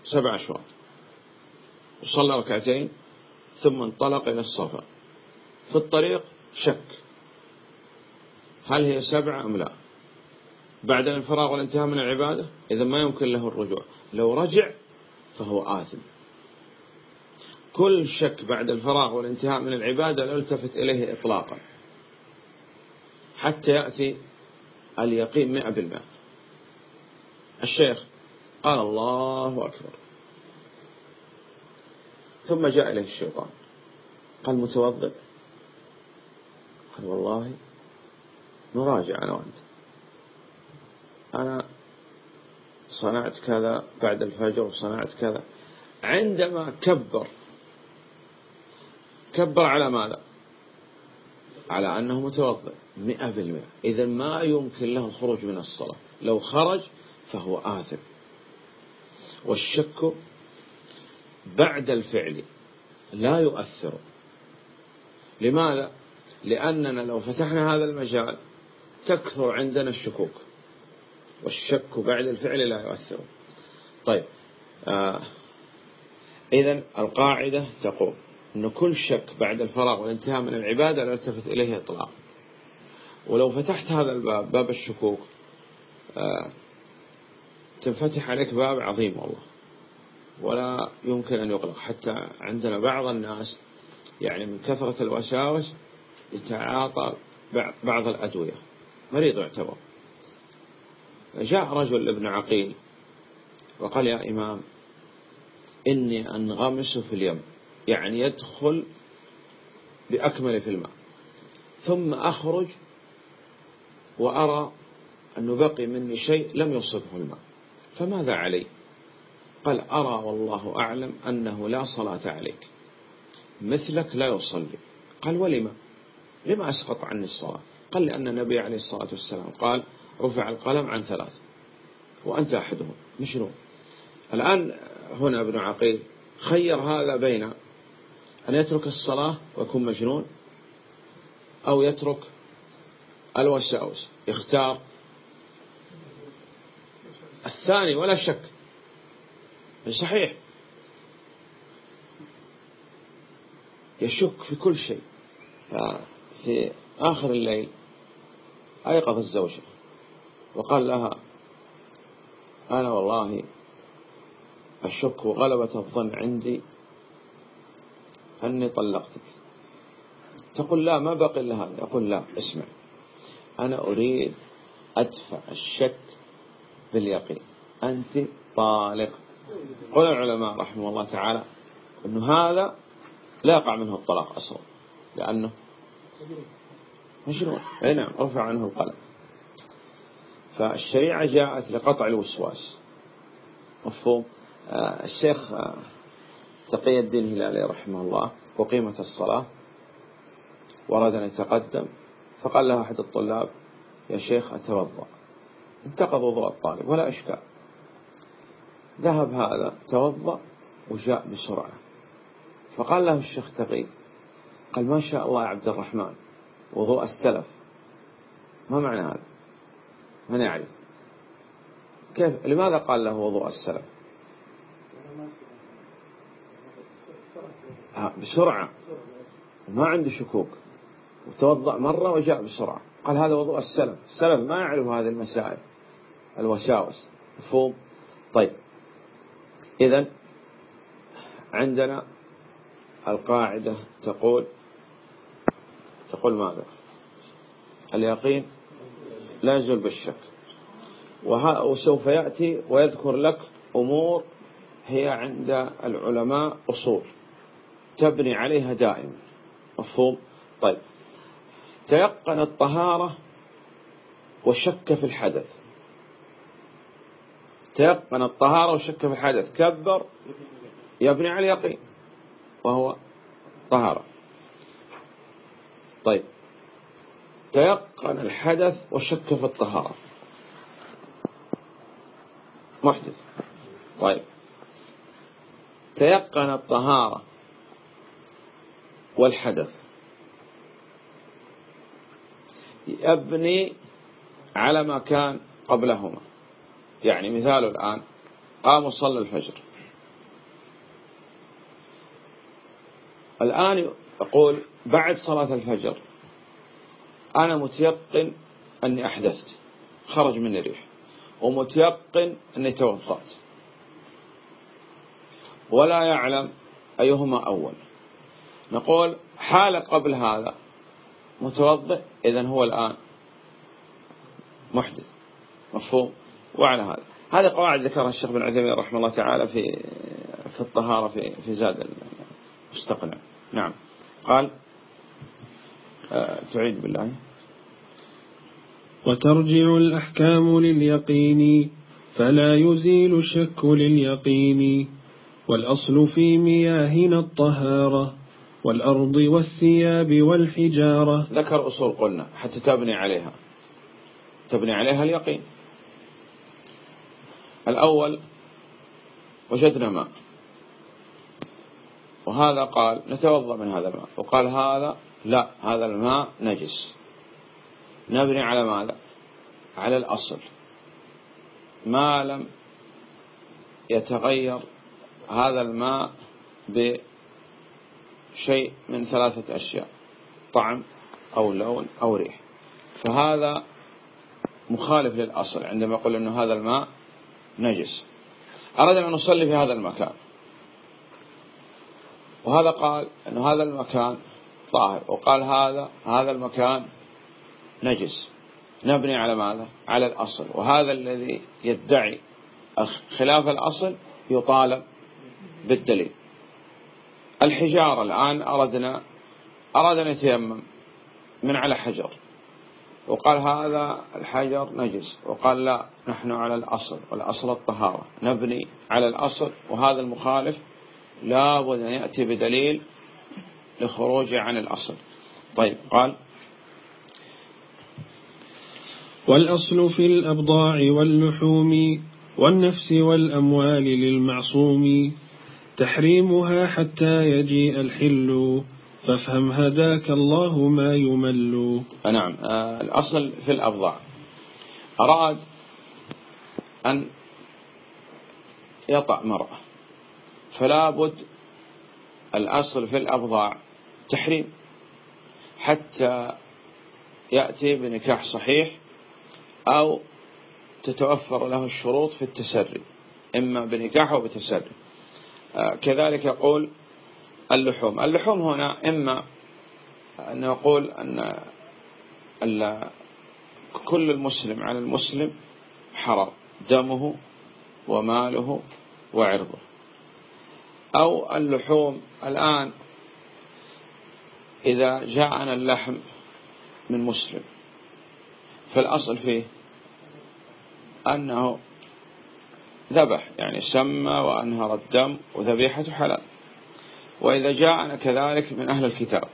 [SPEAKER 2] سبع أشواط. وصلى ركعتين ثم انطلق إلى الصفا. في الطريق شك. هل هي سبعة أم لا؟ بعد الفراغ والانتهاء من العبادة إذا ما يمكن له الرجوع. لو رجع فهو آثم. كل شك بعد الفراغ والانتهاء من العبادة لا يلتفت إليه إطلاقا. حتى يأتي اليقين مئة بالمئة. الشيخ قال الله أكبر. ثم جاء إليه الشيطان. قال متوضئ. قال والله نراجع أنا وأنت. أنا صنعت كذا بعد الفجر وصنعت كذا. عندما كبر كبر على ماذا؟ على أنه متوضئ مئة بالمئة. إذا ما يمكن له الخروج من الصلاة. لو خرج فهو آثم. والشك بعد الفعل لا يؤثر. لماذا؟ لأننا لو فتحنا هذا المجال تكثر عندنا الشكوك. والشك بعد الفعل لا يؤثر. طيب آه إذا القاعدة تقول أن كل شك بعد الفراغ والانتهاء من العبادة لا يلتفت إليه إطلاق ولو فتحت هذا الباب باب الشكوك آه تنفتح عليك باب عظيم والله. ولا يمكن أن يغلق. حتى عندنا بعض الناس يعني من كثرة الوساوس يتعاطى بعض الأدوية. مريض يعتبر. جاء رجل ابن عقيل وقال يا إمام إني أنغمس في اليم يعني يدخل بأكمل في الماء ثم أخرج وأرى أنه بقي مني شيء لم يصبه الماء فماذا علي؟ قال أرى والله أعلم أنه لا صلاة عليك مثلك لا يصلي. قال ولما؟ لما أسقط عني الصلاة؟ قال لأن النبي عليه الصلاة والسلام قال رفع القلم عن ثلاث. وأنت أحدهم مشروع. الآن هنا ابن عقيل خير هذا بين أن يترك الصلاة ويكون مجنون أو يترك الوساوس. اختار الثاني ولا شك. صحيح. يشك في كل شيء. في آخر الليل أيقظ الزوجة. وقال لها أنا والله أشك وغلبة الظن عندي أني طلقتك. تقول لا ما بقي لها يقول لا اسمع أنا أريد أدفع الشك باليقين. أنت طالق. قول العلماء رحمه الله تعالى أنه هذا لا يقع منه الطلاق أصلا لأنه مجنون أي نعم رفع عنه القلم. فالشريعة جاءت لقطع الوسواس. مفهوم؟ آه الشيخ آه تقي الدين الهلالي رحمه الله وقيمة الصلاة ورد أن يتقدم فقال له أحد الطلاب يا شيخ أتوضأ. انتقض وضوء الطالب ولا إشكال. ذهب هذا توضأ وجاء بسرعة. فقال له الشيخ تقي قال ما شاء الله يا عبد الرحمن وضوء السلف. ما معنى هذا؟ من يعرف. كيف؟ لماذا قال له وضوء السلف بسرعة. ما عنده شكوك. وتوضأ مرة وجاء بسرعة. قال هذا وضوء السلف السلف ما يعرف هذه المسائل. الوساوس. مفهوم؟ طيب. إذا عندنا القاعدة تقول تقول ماذا؟ اليقين لا يزول بالشك. وسوف يأتي ويذكر لك أمور هي عند العلماء أصول. تبني عليها دائما مفهوم؟ طيب. تيقن الطهارة وشك في الحدث. تيقن الطهارة وشك في الحدث. كبر يبني على اليقين. وهو طهارة. طيب. تيقن الحدث وشك في الطهارة. محدث. طيب. تيقن الطهارة والحدث. يبني على ما كان قبلهما. يعني مثال الآن قام صلى الفجر. الآن يقول بعد صلاة الفجر أنا متيقن أني أحدثت. خرج مني ريح. ومتيقن أني توضأت ولا يعلم أيهما أول. نقول حال قبل هذا متوضئ إذا هو الآن محدث. مفهوم؟ وعلى هذا. هذه قواعد ذكرها الشيخ بن عثيمين رحمه الله تعالى في في الطهارة في في زاد المستقنع. نعم. قال آه، تعيد بالله.
[SPEAKER 1] وترجع الأحكام لليقين فلا يزيل الشك لليقين. والأصل في مياهنا الطهارة والأرض والثياب والحجارة.
[SPEAKER 2] ذكر أصول قلنا حتى تبني عليها. تبني عليها اليقين. الأول وجدنا ماء وهذا قال نتوضأ من هذا الماء. وقال هذا لا هذا الماء نجس. نبني على ماذا؟ على الأصل. ما لم يتغير هذا الماء بشيء من ثلاثة أشياء طعم أو لون أو ريح. فهذا مخالف للأصل عندما يقول أنه هذا الماء نجس. أردنا أن نصلي في هذا المكان. وهذا قال أن هذا المكان طاهر. وقال هذا هذا المكان نجس. نبني على ماذا؟ على الأصل. وهذا الذي يدعي خلاف الأصل يطالب بالدليل. الحجارة الآن أردنا أراد يتيمم من على حجر. وقال هذا الحجر نجس. وقال لا نحن على الأصل والأصل الطهارة. نبني على الأصل وهذا المخالف لا بد أن يأتي بدليل لخروجه عن الأصل. طيب قال
[SPEAKER 1] والأصل في الأبضاع واللحوم والنفس والأموال للمعصوم. تحريمها حتى يجيء الحل فافهم هداك الله ما يمل.
[SPEAKER 2] نعم. آه، الأصل في الأبضاع. أراد أن يطأ مرأة فلا بد الأصل في الأبضاع تحريم حتى يأتي بنكاح صحيح أو تتوفر له الشروط في التسري إما بنكاح أو بتسري. آه، كذلك يقول اللحوم. اللحوم هنا إما أن نقول أن كل المسلم على المسلم حرام دمه وماله وعرضه. أو اللحوم الآن إذا جاءنا اللحم من مسلم فالأصل فيه أنه ذبح يعني سمى وأنهر الدم وذبيحة حلال. وإذا جاءنا كذلك من أهل الكتاب.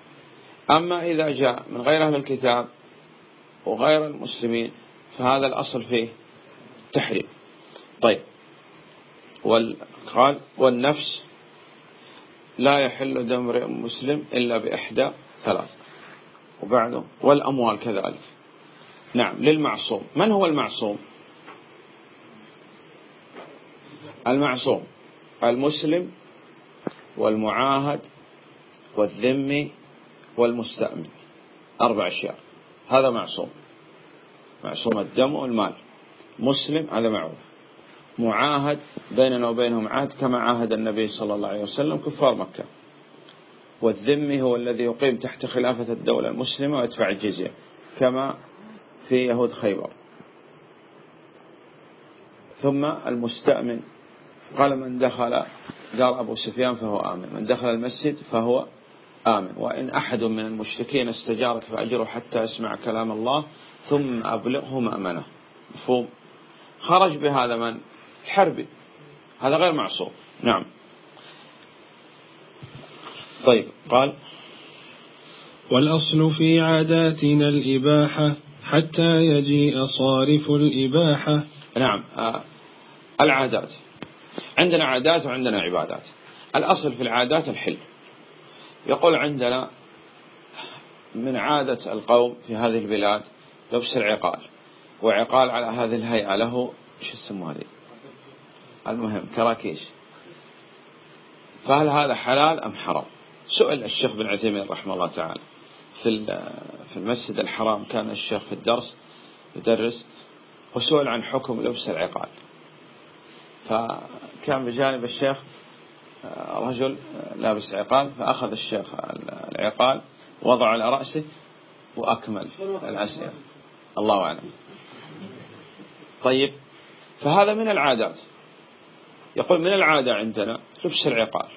[SPEAKER 2] أما إذا جاء من غير أهل الكتاب وغير المسلمين فهذا الأصل فيه تحريم. طيب. قال والنفس لا يحل دم امرئ مسلم إلا بإحدى ثلاث. وبعده والأموال كذلك. نعم للمعصوم. من هو المعصوم؟ المعصوم المسلم والمعاهد والذمي والمستأمن. أربع أشياء. هذا معصوم. معصوم الدم والمال. مسلم هذا معروف. معاهد بيننا وبينهم عهد كما عاهد النبي صلى الله عليه وسلم كفار مكة. والذمي هو الذي يقيم تحت خلافة الدولة المسلمة ويدفع الجزية كما في يهود خيبر. ثم المستأمن قال من دخل دار أبو سفيان فهو آمن. من دخل المسجد فهو آمن. وإن أحد من المشركين استجارك فأجره حتى يسمع كلام الله ثم أبلغه مأمنه. مفهوم؟ خرج بهذا من؟ الحربي هذا غير معصوم. نعم. طيب قال
[SPEAKER 1] والأصل في عاداتنا الإباحة حتى يجيء صارف الإباحة.
[SPEAKER 2] نعم. آه، العادات. عندنا عادات وعندنا عبادات. الأصل في العادات الحل. يقول عندنا من عادة القوم في هذه البلاد لبس العقال وعقال على هذه الهيئة له شو اسمه هذه؟ المهم كراكيش. فهل هذا حلال أم حرام؟ سئل الشيخ بن عثيمين رحمه الله تعالى. في في المسجد الحرام كان الشيخ في الدرس يدرس وسئل عن حكم لبس العقال. فكان بجانب الشيخ آه، رجل لابس عقال فأخذ الشيخ العقال وضع على رأسه وأكمل الأسئلة. الله أعلم. طيب فهذا من العادات. يقول من العادة عندنا لبس العقال.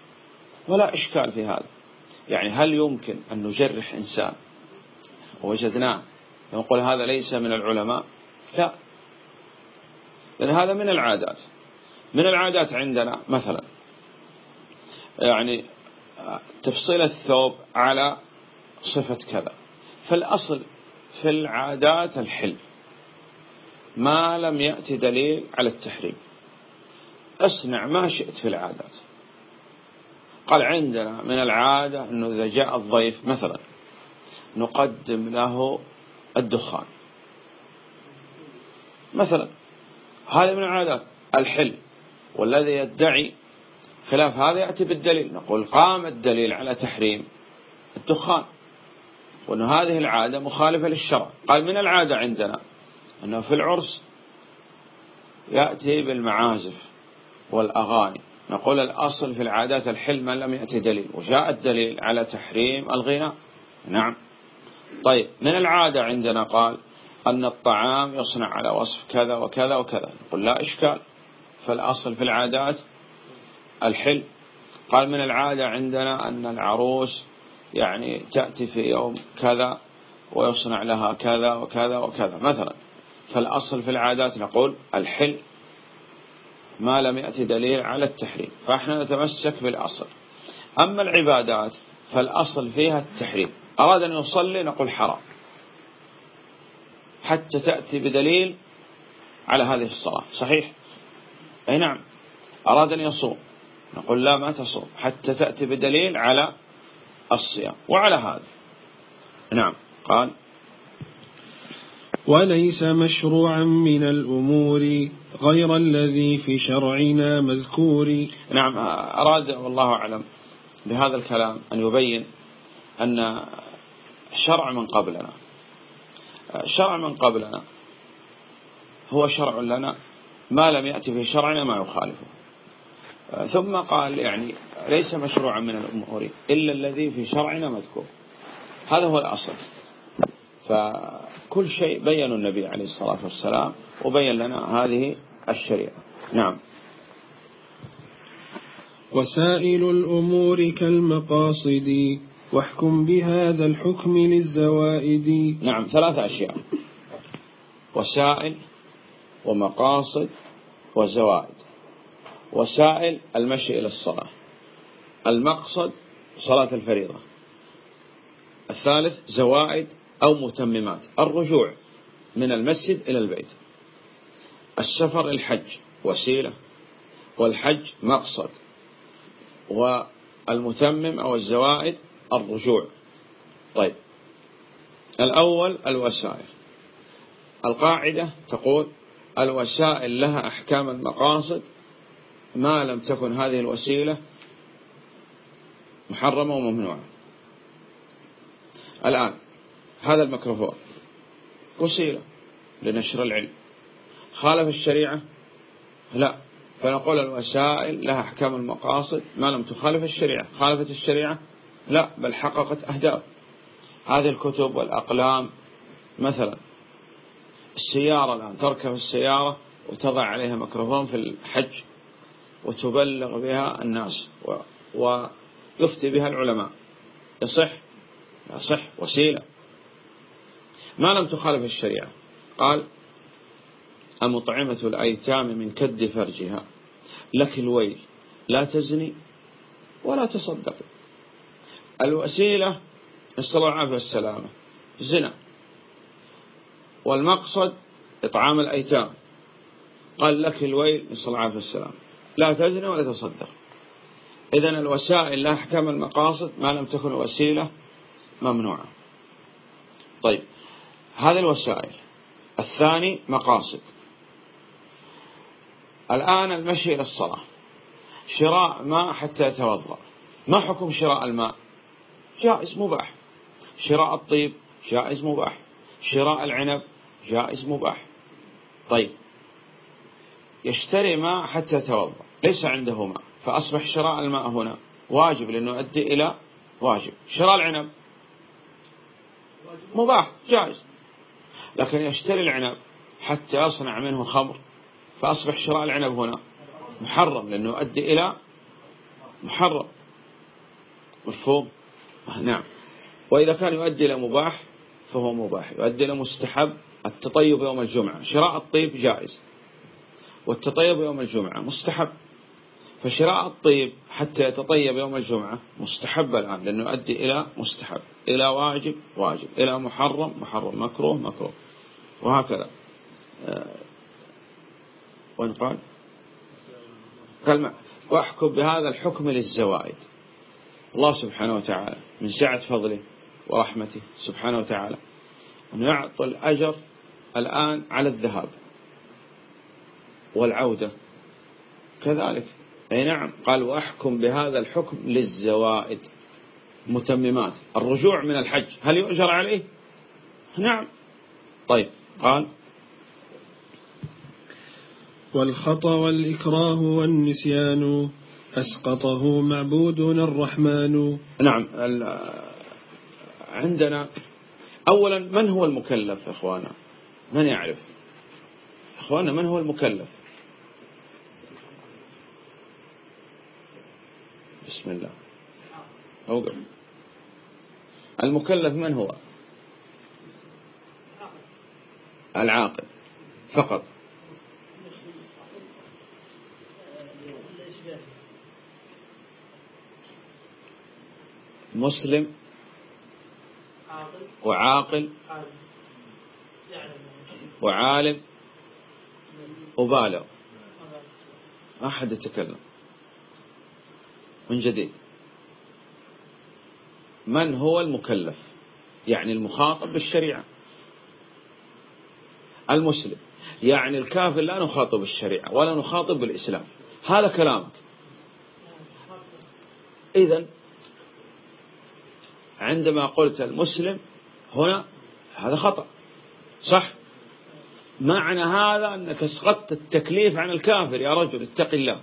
[SPEAKER 2] ولا إشكال في هذا. يعني هل يمكن أن نجرح إنسان ووجدناه ونقول هذا ليس من العلماء؟ لا. لأن هذا من العادات. من العادات عندنا مثلا يعني تفصيل الثوب على صفة كذا فالأصل في العادات الحل ما لم يأتي دليل على التحريم. اصنع ما شئت في العادات. قال عندنا من العادة أنه إذا جاء الضيف مثلا نقدم له الدخان. مثلا هذا من العادات الحل والذي يدعي خلاف هذا يأتي بالدليل. نقول قام الدليل على تحريم الدخان وأن هذه العادة مخالفة للشرع. قال من العادة عندنا؟ أنه في العرس يأتي بالمعازف والأغاني. نقول الأصل في العادات الحل ما لم يأتي دليل وجاء الدليل على تحريم الغناء. نعم. طيب من العادة عندنا؟ قال أن الطعام يصنع على وصف كذا وكذا وكذا. نقول لا إشكال. فالأصل في العادات الحل. قال من العادة عندنا أن العروس يعني تأتي في يوم كذا ويصنع لها كذا وكذا وكذا مثلا. فالأصل في العادات نقول الحل ما لم يأتي دليل على التحريم فإحنا نتمسك بالأصل. أما العبادات فالأصل فيها التحريم. أراد أن يصلي نقول حرام. حتى تأتي بدليل على هذه الصلاة صحيح؟ أي نعم. أراد أن يصوم. نقول لا ما تصوم. حتى تأتي بدليل على الصيام. وعلى هذا. نعم. قال
[SPEAKER 1] وليس مشروعا من الأمور غير الذي في شرعنا مذكور.
[SPEAKER 2] نعم. أراد والله أعلم بهذا الكلام أن يبين أن شرع من قبلنا. شرع من قبلنا هو شرع لنا. ما لم يأتي في شرعنا ما يخالفه. ثم قال يعني ليس مشروعا من الأمور إلا الذي في شرعنا مذكور. هذا هو الأصل. فكل شيء بين النبي عليه الصلاة والسلام وبين لنا هذه الشريعة. نعم.
[SPEAKER 1] وسائل الأمور كالمقاصد واحكم بهذا الحكم للزوائد.
[SPEAKER 2] نعم ثلاثة أشياء. وسائل ومقاصد وزوائد. وسائل المشي إلى الصلاة. المقصد صلاة الفريضة. الثالث زوائد أو متممات. الرجوع من المسجد إلى البيت. السفر الحج وسيلة. والحج مقصد. والمتمم أو الزوائد الرجوع. طيب. الأول الوسائل. القاعدة تقول الوسائل لها أحكام المقاصد ما لم تكن هذه الوسيلة محرمة وممنوعة. الآن هذا الميكروفون وسيلة لنشر العلم. خالف الشريعة؟ لا. فنقول الوسائل لها أحكام المقاصد ما لم تخالف الشريعة. خالفت الشريعة؟ لا بل حققت أهداف. هذه الكتب والأقلام مثلا السيارة الآن تركب السيارة وتضع عليها ميكروفون في الحج وتبلغ بها الناس ويفتي بها العلماء. يصح؟ يصح. وسيلة. ما لم تخالف الشريعة. قال المطعمة الأيتام من كد فرجها. لك الويل. لا تزني ولا تصدق الوسيلة العافية والسلامة. زنا. والمقصد إطعام الأيتام. قال لك الويل نسأل العافية والسلامة لا تزني ولا تصدق. إذا الوسائل لا أحكام المقاصد ما لم تكن وسيلة ممنوعة. طيب هذه الوسائل. الثاني مقاصد. الآن المشي إلى الصلاة. شراء ماء حتى يتوضأ. ما حكم شراء الماء؟ جائز مباح. شراء الطيب جائز مباح. شراء العنب جائز مباح. طيب. يشتري ماء حتى يتوضأ ليس عنده ماء فأصبح شراء الماء هنا واجب لأنه يؤدي إلى واجب. شراء العنب؟ مباح جائز. لكن يشتري العنب حتى يصنع منه خمر فأصبح شراء العنب هنا محرم لأنه يؤدي إلى محرم. مفهوم؟ نعم. وإذا كان يؤدي إلى مباح فهو مباح. يؤدي إلى مستحب التطيب يوم الجمعة. شراء الطيب جائز. والتطيب يوم الجمعة مستحب. فشراء الطيب حتى يتطيب يوم الجمعة مستحب الآن لأنه يؤدي إلى مستحب. إلى واجب واجب. إلى محرم محرم مكروه مكروه. وهكذا. آه، وين قال؟ كلمة. واحكم بهذا الحكم للزوائد. الله سبحانه وتعالى من سعة فضله ورحمته سبحانه وتعالى أن يعطي الأجر الآن على الذهاب والعودة. كذلك. أي نعم قال وأحكم بهذا الحكم للزوائد. متممات. الرجوع من الحج هل يؤجر عليه؟ نعم. طيب قال
[SPEAKER 1] والخطأ والإكراه والنسيان أسقطه معبودنا الرحمن.
[SPEAKER 2] نعم. عندنا أولا من هو المكلف إخوانا؟ من يعرف إخوانا من هو المكلف؟ بسم الله. أوقف. المكلف من هو؟ العاقل. فقط. مسلم. وعاقل. وعالم وبالغ. ما أحد يتكلم. من جديد. من هو المكلف؟ يعني المخاطب بالشريعة. المسلم. يعني الكافر لا نخاطب بالشريعة ولا نخاطب بالإسلام. هذا كلامك. إذا عندما قلت المسلم هنا هذا خطأ. صح؟ معنى هذا أنك اسقطت التكليف عن الكافر يا رجل اتق الله.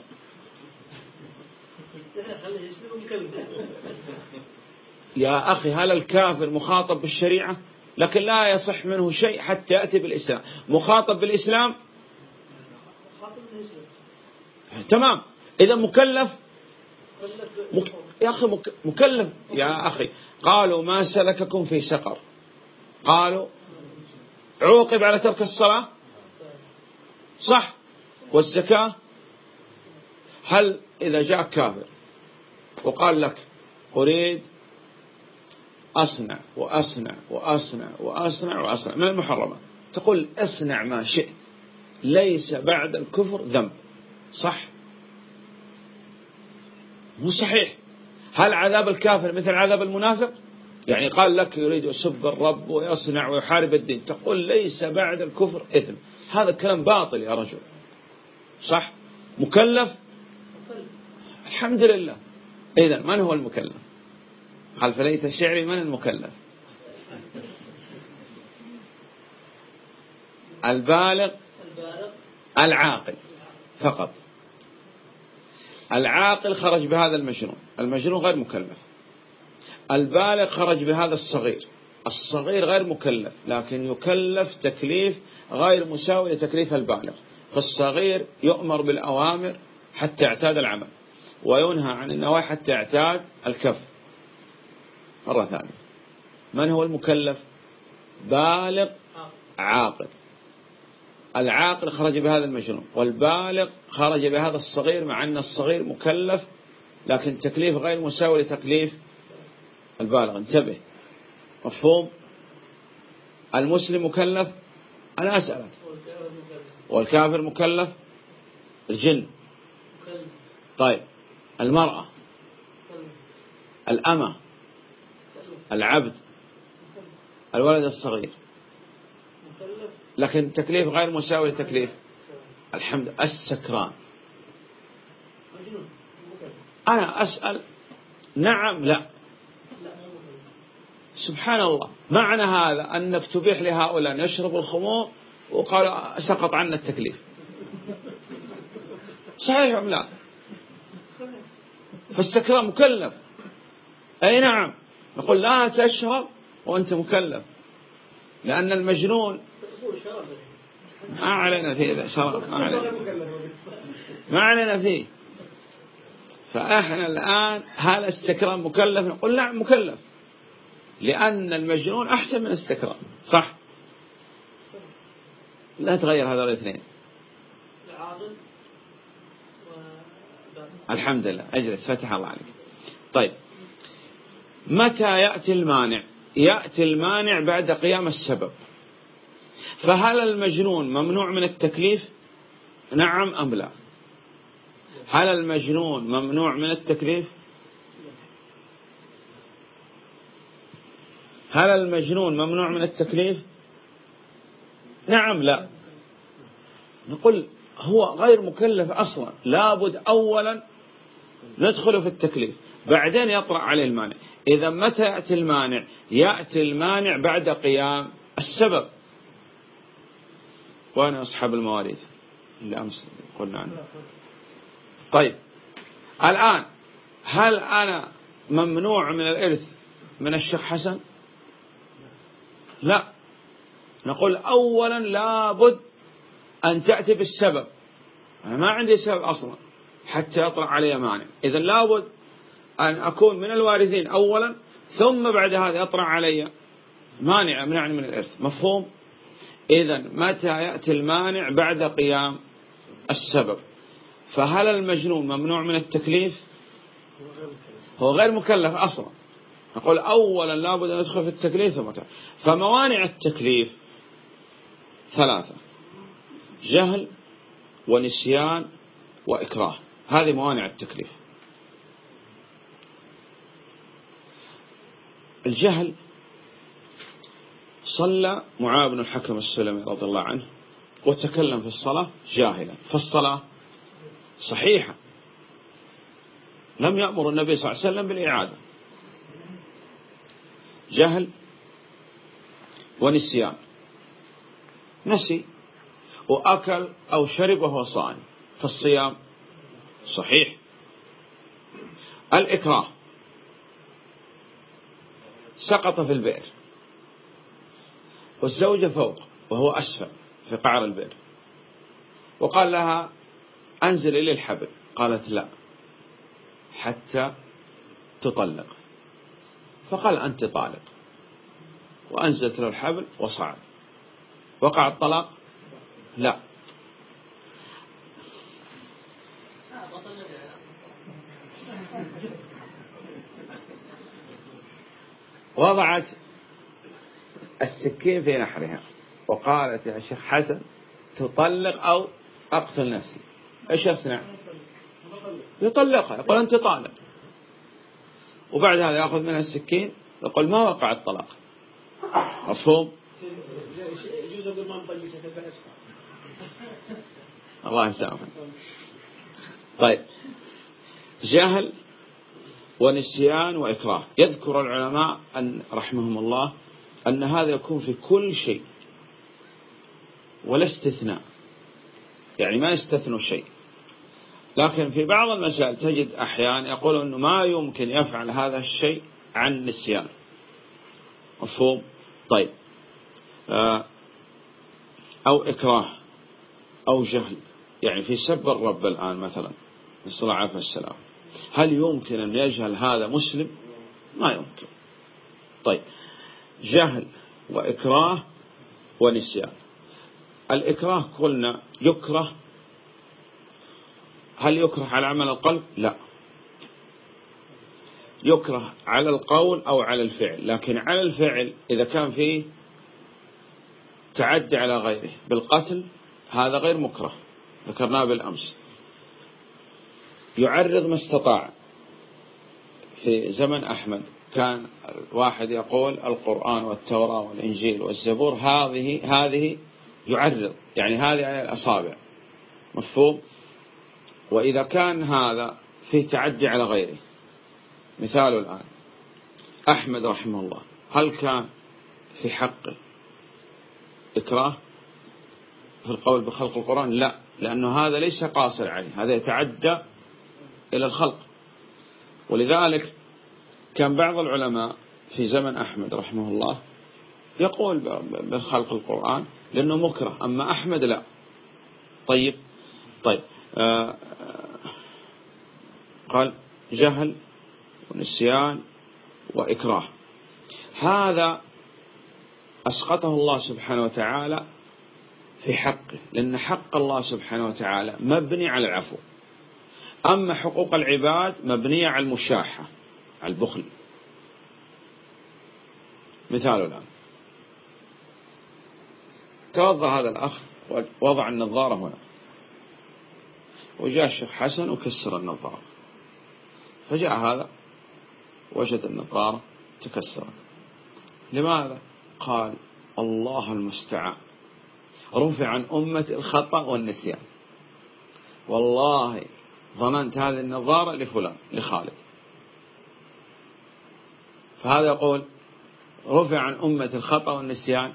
[SPEAKER 2] يا أخي هل الكافر مخاطب بالشريعة؟ لكن لا يصح منه شيء حتى يأتي بالإسلام. مخاطب بالإسلام؟ تمام. إذا مكلف؟ مك... يا أخي مك... مكلف. يا أخي قالوا ما سلككم في سقر. قالوا عوقب على ترك الصلاة؟ صح. والزكاة؟ هل إذا جاء كافر وقال لك أريد أصنع وأصنع وأصنع وأصنع وأصنع من المحرمات تقول أصنع ما شئت ليس بعد الكفر ذنب. صح؟ مو صحيح. هل عذاب الكافر مثل عذاب المنافق؟ يعني قال لك يريد يسب الرب ويصنع ويحارب الدين. تقول ليس بعد الكفر إثم. هذا الكلام باطل يا رجل. صح؟ مكلف؟ الحمد لله. إذا من هو المكلف؟ قال فليت الشعري من المكلف؟ البالغ العاقل فقط. العاقل خرج بهذا المجنون. المجنون غير مكلف. البالغ خرج بهذا الصغير. الصغير غير مكلف لكن يكلف تكليف غير مساوي لتكليف البالغ. فالصغير يؤمر بالأوامر حتى يعتاد العمل وينهى عن النواحي حتى يعتاد الكف. مرة ثانية. من هو المكلف؟ بالغ عاقل. العاقل خرج بهذا المجنون والبالغ خرج بهذا الصغير مع أن الصغير مكلف لكن تكليف غير مساوي لتكليف البالغ انتبه. مفهوم؟ المسلم مكلف؟ أنا أسألك. والكافر مكلف؟ الجن. طيب. المرأة. الأمة. العبد. الولد الصغير. لكن تكليف غير مساوي للتكليف الحمد السكران. أنا أسأل. نعم لا. سبحان الله. معنى هذا أنك تبيح لهؤلاء أن يشربوا الخمور وقال سقط عنا التكليف. صحيح أم لا؟ فالسكران مكلف. أي نعم. نقول لا تشرب وأنت مكلف. لأن المجنون ما علينا فيه شرب ما علينا. ما علينا فيه. فإحنا الآن هل السكران مكلف. نقول نعم مكلف. لأن المجنون أحسن من السكران صح؟ لا تغير هذول الاثنين. الحمد لله اجلس فتح الله عليك. طيب. متى يأتي المانع؟ يأتي المانع بعد قيام السبب. فهل المجنون ممنوع من التكليف؟ نعم أم لا؟ هل المجنون ممنوع من التكليف؟ هل المجنون ممنوع من التكليف؟ نعم لا. نقول هو غير مكلف أصلا. لابد أولا ندخل في التكليف. بعدين يطرأ عليه المانع. إذا متى يأتي المانع؟ يأتي المانع بعد قيام السبب. وين أصحاب المواريث. اللي أمس قلنا عنه طيب. الآن هل أنا ممنوع من الإرث من الشيخ حسن؟ لا. نقول أولا لابد أن تأتي بالسبب. أنا ما عندي سبب أصلا حتى يطلع علي مانع. إذا لابد أن أكون من الوارثين أولا ثم بعد هذا يطلع علي مانع يمنعني من الإرث. مفهوم؟ إذا متى يأتي المانع بعد قيام السبب؟ فهل المجنون ممنوع من التكليف؟ هو غير مكلف أصلا. نقول أولا لابد أن ندخل في التكليف ثم فموانع التكليف ثلاثة جهل ونسيان وإكراه. هذه موانع التكليف. الجهل صلى معاذ بن الحكم السلمي رضي الله عنه وتكلم في الصلاة جاهلا. فالصلاة صحيحة. لم يأمر النبي صلى الله عليه وسلم بالإعادة. جهل ونسيان. نسي. وأكل أو شرب وهو صائم. فالصيام صحيح. الإكراه. سقط في البئر. والزوجة فوق وهو أسفل في قعر البئر. وقال لها أنزل إلي الحبل. قالت لا. حتى تطلق. فقال أنت طالق وأنزلت له الحبل وصعد. وقع الطلاق؟ لا. وضعت السكين في نحرها. وقالت يا شيخ حسن تطلق أو أقتل نفسي. إيش يصنع؟ يطلقها. يقول أنت طالق وبعد هذا يأخذ منها السكين يقول ما وقع الطلاق. مفهوم؟ الله يسامحك. طيب. جهل ونسيان وإكراه. يذكر العلماء أن رحمهم الله أن هذا يكون في كل شيء ولا استثناء. يعني ما يستثنوا شيء. لكن في بعض المسائل تجد أحيان يقول أنه ما يمكن يفعل هذا الشيء عن نسيان. مفهوم؟ طيب. آه، أو إكراه أو جهل. يعني في سب الرب الآن مثلا نسأل الله عليه هل يمكن أن يجهل هذا مسلم؟ ما يمكن. طيب. جهل وإكراه ونسيان. الإكراه قلنا يكره هل يكره على عمل القلب؟ لا. يكره على القول أو على الفعل. لكن على الفعل إذا كان فيه تعدي على غيره بالقتل هذا غير مكره. ذكرناه بالأمس. يعرض ما استطاع. في زمن أحمد كان واحد يقول القرآن والتوراة والإنجيل والزبور هذه هذه يعرض. يعني هذه على الأصابع. مفهوم؟ وإذا كان هذا فيه تعدي على غيره. مثال الآن. أحمد رحمه الله هل كان في حقه إكراه في القول بخلق القرآن؟ لا لأنه هذا ليس قاصر عليه هذا يتعدى إلى الخلق. ولذلك كان بعض العلماء في زمن أحمد رحمه الله يقول بالخلق القرآن لأنه مكره أما أحمد لا. طيب طيب. قال جهل ونسيان وإكراه. هذا أسقطه الله سبحانه وتعالى في حقه لأن حق الله سبحانه وتعالى مبني على العفو. أما حقوق العباد مبنية على المشاحة على البخل. مثال الآن. توضأ هذا الأخ ووضع النظارة هنا. وجاء الشيخ حسن وكسر النظارة. فجاء هذا وجد النظارة تكسرت لماذا؟ قال الله المستعان. رفع عن أمة الخطأ والنسيان. والله ظننت هذه النظارة لفلان لخالد. فهذا يقول رفع عن أمة الخطأ والنسيان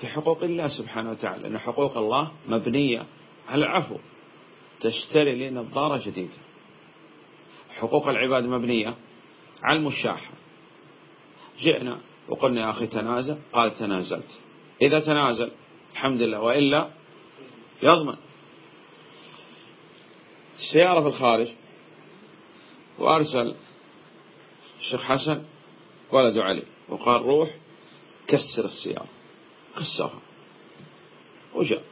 [SPEAKER 2] في حقوق الله سبحانه وتعالى لأن حقوق الله مبنية على العفو. تشتري لي نظارة جديدة. حقوق العباد مبنية على المشاحة. جئنا وقلنا يا أخي تنازل قال تنازلت. إذا تنازل الحمد لله وإلا يضمن. السيارة في الخارج وأرسل الشيخ حسن ولد علي وقال روح كسر السيارة. كسرها. وجاء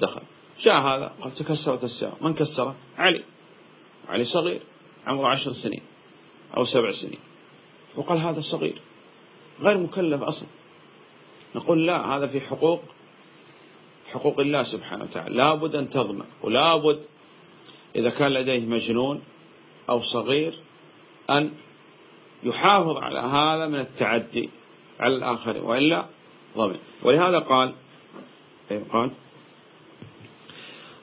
[SPEAKER 2] دخل. جاء هذا قال تكسرت السيارة. من كسرها علي. علي صغير عمره عشر سنين أو سبع سنين. وقال هذا صغير غير مكلف أصلا. نقول لا هذا في حقوق حقوق الله سبحانه وتعالى. لابد أن تضمن ولابد إذا كان لديه مجنون أو صغير أن يحافظ على هذا من التعدي على الآخرين وإلا ضمن. ولهذا قال إيه، قال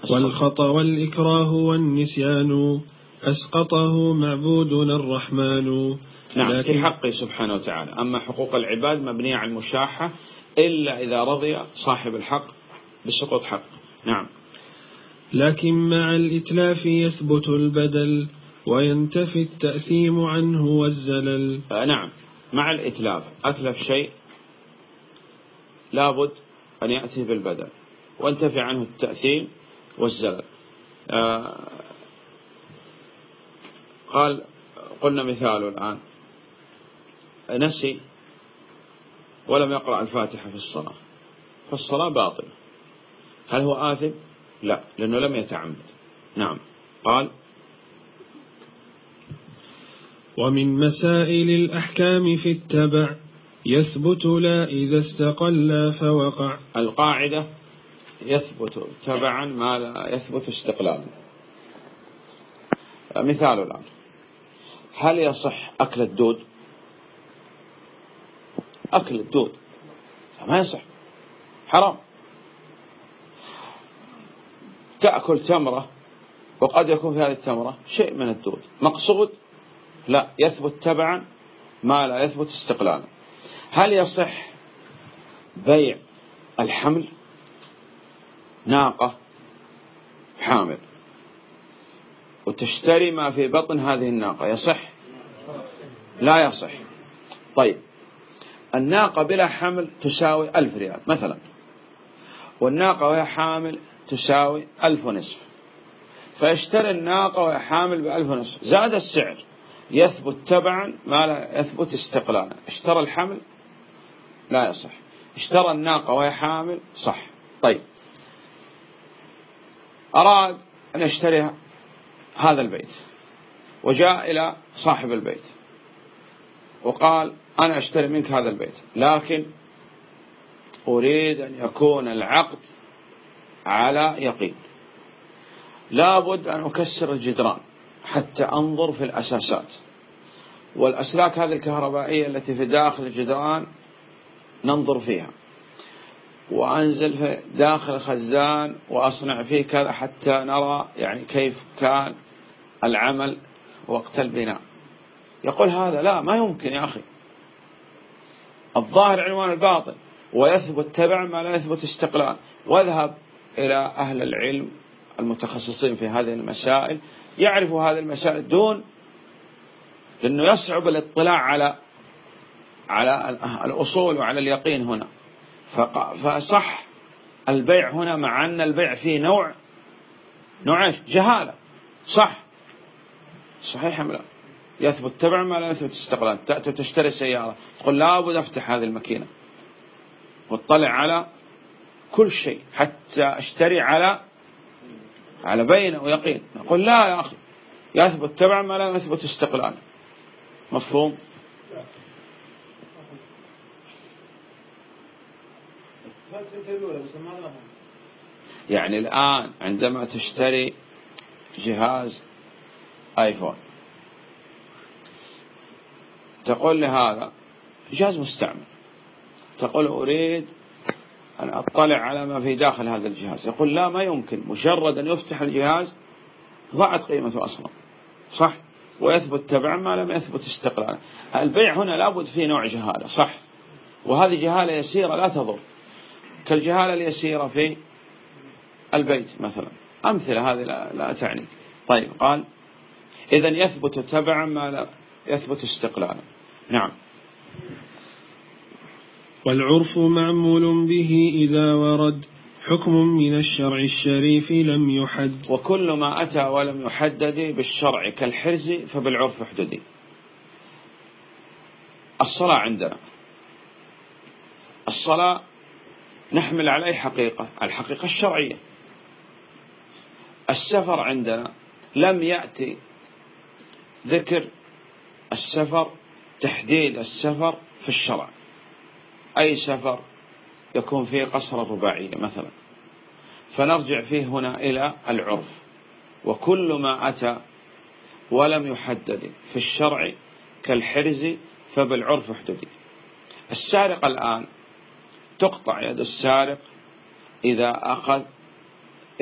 [SPEAKER 1] والخطأ والإكراه والنسيان. أسقطه معبودنا الرحمن.
[SPEAKER 2] نعم في حقه سبحانه وتعالى. أما حقوق العباد مبنية على المشاحة إلا إذا رضي صاحب الحق بسقوط حقه نعم.
[SPEAKER 1] لكن مع الإتلاف يثبت البدل وينتفي التأثيم عنه والزلل.
[SPEAKER 2] آه، نعم. مع الإتلاف أتلف شيء لابد أن يأتي بالبدل. وانتفي عنه التأثيم والزلل آه، قال قلنا مثاله الآن. نسي ولم يقرأ الفاتحة في الصلاة. فالصلاة باطلة. هل هو آثم؟ لا لأنه لم يتعمد. نعم. قال
[SPEAKER 1] ومن مسائل الأحكام في التبع يثبت لا إذا استقل فوقع.
[SPEAKER 2] القاعدة يثبت تبعا ما لا يثبت استقلالا. مثال الآن. هل يصح أكل الدود؟ أكل الدود. ما يصح. حرام. تأكل تمرة وقد يكون في هذه التمرة شيء من الدود. مقصود؟ لا. يثبت تبعا ما لا يثبت استقلالا. هل يصح بيع الحمل؟ ناقة حامل. وتشتري ما في بطن هذه الناقة يصح؟ لا يصح. طيب. الناقة بلا حمل تساوي ألف ريال مثلا. والناقة وهي حامل تساوي ألف ونصف. فيشتري الناقة وهي حامل بألف ونصف. زاد السعر. يثبت تبعا ما لا يثبت استقلالا. اشترى الحمل؟ لا يصح. اشترى الناقة وهي حامل؟ صح. طيب. أراد أن يشتري هذا البيت وجاء إلى صاحب البيت وقال أنا أشتري منك هذا البيت لكن أريد أن يكون العقد على يقين. لابد أن أكسر الجدران حتى أنظر في الأساسات. والأسلاك هذه الكهربائية التي في داخل الجدران ننظر فيها. وأنزل في داخل الخزان وأصنع فيه كذا حتى نرى يعني كيف كان العمل وقت البناء. يقول هذا لا ما يمكن يا أخي. الظاهر عنوان الباطن ويثبت تبع ما لا يثبت استقلال. واذهب إلى أهل العلم المتخصصين في هذه المسائل يعرفوا هذه المسائل دون لأنه يصعب الاطلاع على على الأصول وعلى اليقين هنا. فصح البيع هنا مع أن البيع فيه نوع نوع جهالة. صح. صحيح أم لا؟ يثبت تبع ما لا يثبت استقلال. تأتي تشتري سيارة. تقول لابد أفتح هذه الماكينة. وأطلع على كل شيء حتى أشتري على على بينة ويقين. نقول لا يا أخي يثبت تبع ما لا يثبت استقلال. مفهوم؟ يعني الآن عندما تشتري جهاز آيفون تقول لهذا جهاز مستعمل. تقول أريد أن أطلع على ما في داخل هذا الجهاز. يقول لا ما يمكن. مجرد أن يفتح الجهاز ضاعت قيمته أصلا. صح؟ ويثبت تبعا ما لم يثبت استقلالا. البيع هنا لابد فيه نوع جهالة صح؟ وهذه جهالة يسيرة لا تضر. كالجهالة اليسيرة في البيت مثلا. أمثلة هذه لا, لا تعني. طيب قال إذا يثبت تبعا ما لا يثبت استقلالا نعم.
[SPEAKER 1] والعرف معمول به إذا ورد حكم من الشرع الشريف لم يحد.
[SPEAKER 2] وكل ما أتى ولم يحدد بالشرع كالحرز فبالعرف احددي الصلاة عندنا. الصلاة نحمل عليه حقيقة الحقيقة الشرعية. السفر عندنا لم يأتي ذكر السفر تحديد السفر في الشرع. أي سفر يكون فيه قصر الرباعية مثلا. فنرجع فيه هنا إلى العرف. وكل ما أتى ولم يحدد في الشرع كالحرز فبالعرف احددي السارق الآن تقطع يد السارق إذا أخذ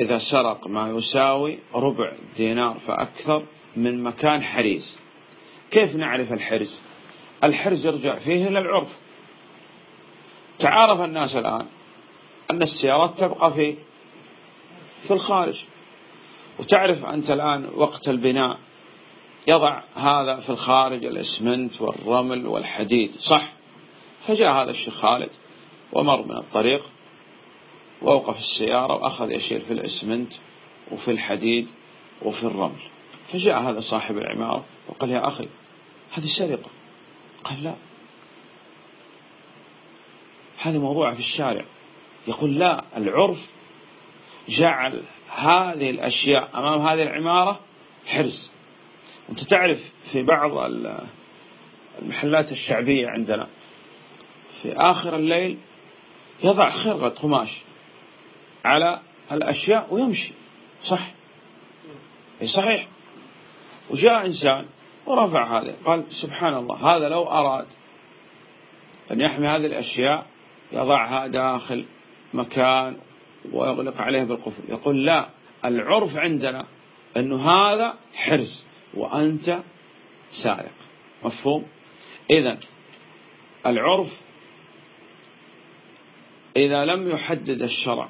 [SPEAKER 2] إذا سرق ما يساوي ربع دينار فأكثر من مكان حريز. كيف نعرف الحرز؟ الحرز يرجع فيه إلى العرف. تعارف الناس الآن أن السيارات تبقى في في الخارج. وتعرف أنت الآن وقت البناء يضع هذا في الخارج الإسمنت والرمل والحديد صح؟ فجاء هذا الشيخ خالد. ومر من الطريق ووقف السيارة وأخذ يشير في الإسمنت وفي الحديد وفي الرمل. فجاء هذا صاحب العمارة وقال يا أخي هذه سرقة قال لا. هذا موضوع في الشارع. يقول لا العرف جعل هذه الأشياء أمام هذه العمارة حرز. أنت تعرف في بعض المحلات الشعبية عندنا في آخر الليل يضع خرقة قماش على الأشياء ويمشي. صح؟ أي صحيح. وجاء إنسان ورفع هذا قال سبحان الله هذا لو أراد أن يحمي هذه الأشياء يضعها داخل مكان ويغلق عليه بالقفل. يقول لا العرف عندنا أنه هذا حرز وأنت سارق. مفهوم؟ إذا العرف إذا لم يحدد الشرع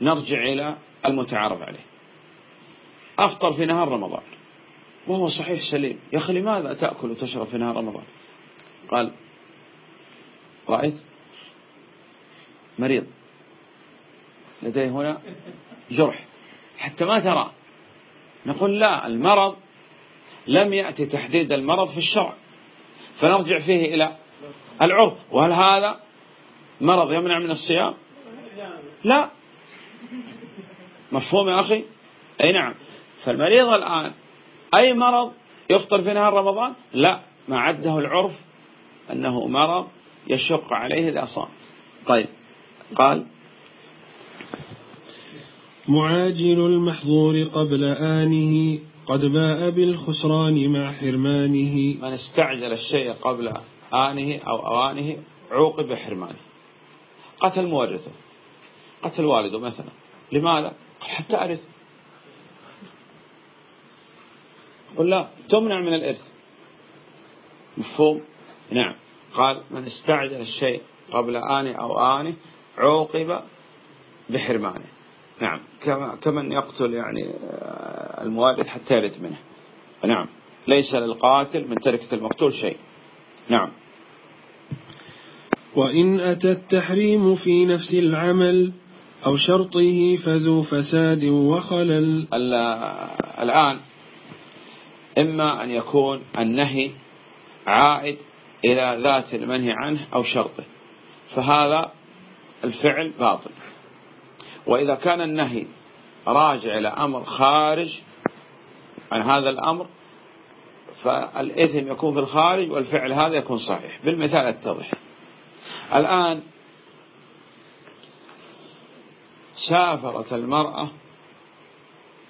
[SPEAKER 2] نرجع إلى المتعارف عليه. أفطر في نهار رمضان وهو صحيح سليم. يا أخي لماذا تأكل وتشرب في نهار رمضان؟ قال رأيت مريض. لديه هنا جرح. حتى ما ترى. نقول لا المرض لم يأتي تحديد المرض في الشرع. فنرجع فيه إلى العرف. وهل هذا مرض يمنع من الصيام؟ لا. مفهوم يا أخي؟ أي نعم. فالمريض الآن أي مرض يفطر في نهار رمضان؟ لا. ما عده العرف أنه مرض يشق عليه إذا صام. طيب. قال
[SPEAKER 1] معاجل المحظور قبل آنه قد باء بالخسران مع حرمانه.
[SPEAKER 2] من استعجل الشيء قبل آنه أو أوانه عوقب بحرمانه قتل مورثه. قتل والده مثلا. لماذا؟ قال حتى أرث. قل لا تمنع من الإرث. مفهوم؟ نعم. قال من استعجل الشيء قبل آنه أو آنه عوقب بحرمانه. نعم. كما كمن يقتل يعني آه، الموارث حتى يرث منه. نعم. ليس للقاتل من تركة المقتول شيء. نعم.
[SPEAKER 1] وإن أتى التحريم في نفس العمل أو شرطه فذو فساد وخلل.
[SPEAKER 2] الآن إما أن يكون النهي عائد إلى ذات المنهي عنه أو شرطه فهذا الفعل باطل. وإذا كان النهي راجع إلى أمر خارج عن هذا الأمر فالإثم يكون في الخارج والفعل هذا يكون صحيح. بالمثال يتضح الآن سافرت المرأة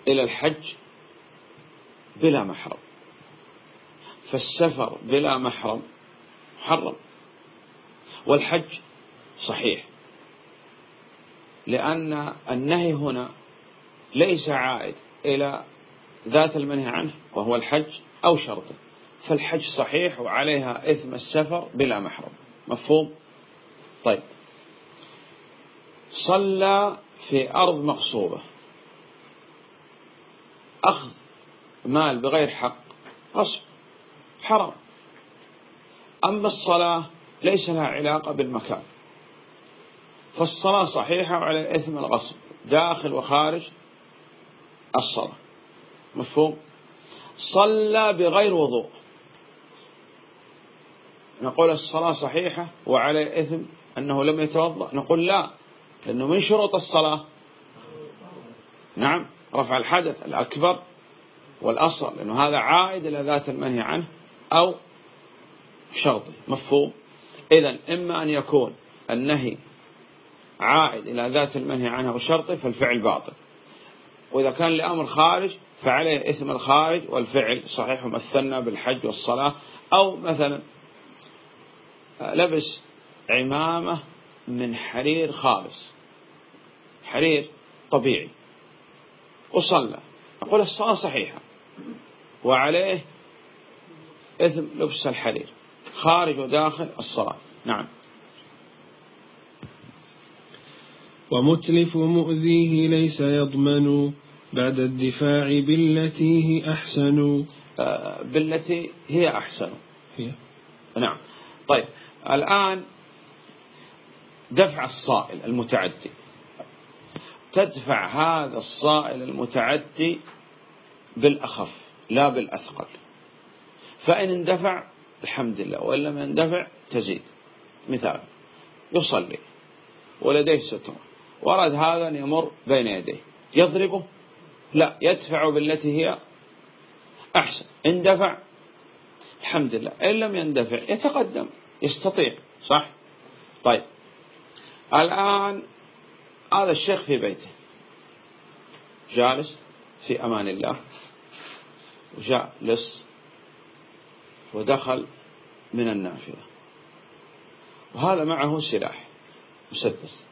[SPEAKER 2] إلى الحج بلا محرم. فالسفر بلا محرم محرم. والحج صحيح. لأن النهي هنا ليس عائد إلى ذات المنهي عنه وهو الحج أو شرطه. فالحج صحيح وعليها إثم السفر بلا محرم. مفهوم؟ طيب. صلى في أرض مغصوبة أخذ مال بغير حق غصب حرام. أما الصلاة ليس لها علاقة بالمكان. فالصلاة صحيحة وعلى الإثم الغصب داخل وخارج الصلاة. مفهوم؟ صلى بغير وضوء. نقول الصلاة صحيحة وعلى إثم أنه لم يتوضأ. نقول لا لأنه من شروط الصلاة. نعم رفع الحدث الأكبر والأصل لأنه هذا عائد إلى ذات المنهي عنه أو شرطه مفهوم؟ إذا إما أن يكون النهي عائد إلى ذات المنهي عنه وشرطه فالفعل باطل. وإذا كان لأمر خارج فعليه اسم الخارج والفعل صحيح مثلنا بالحج والصلاة. أو مثلا لبس عمامة من حرير خالص. حرير طبيعي. وصلى نقول الصلاة صحيحة. وعليه إثم لبس الحرير. خارج وداخل الصلاة. نعم.
[SPEAKER 1] ومتلف مؤذيه ليس يضمن. بعد الدفاع بالتي هي أحسن.
[SPEAKER 2] آه، بالتي هي أحسن.
[SPEAKER 1] هي.
[SPEAKER 2] نعم. طيب. الآن دفع الصائل المتعدي. تدفع هذا الصائل المتعدي بالأخف لا بالأثقل. فإن اندفع الحمد لله. وإن لم يندفع تزيد. مثال يصلي ولديه سترة ورد هذا أن يمر بين يديه. يضربه؟ لا. يدفع بالتي هي أحسن. إن دفع الحمد لله. إن لم يندفع يتقدم يستطيع. صح؟ طيب. الآن هذا الشيخ في بيته. جالس في أمان الله. وجاء لص ودخل من النافذة. وهذا معه سلاح مسدس.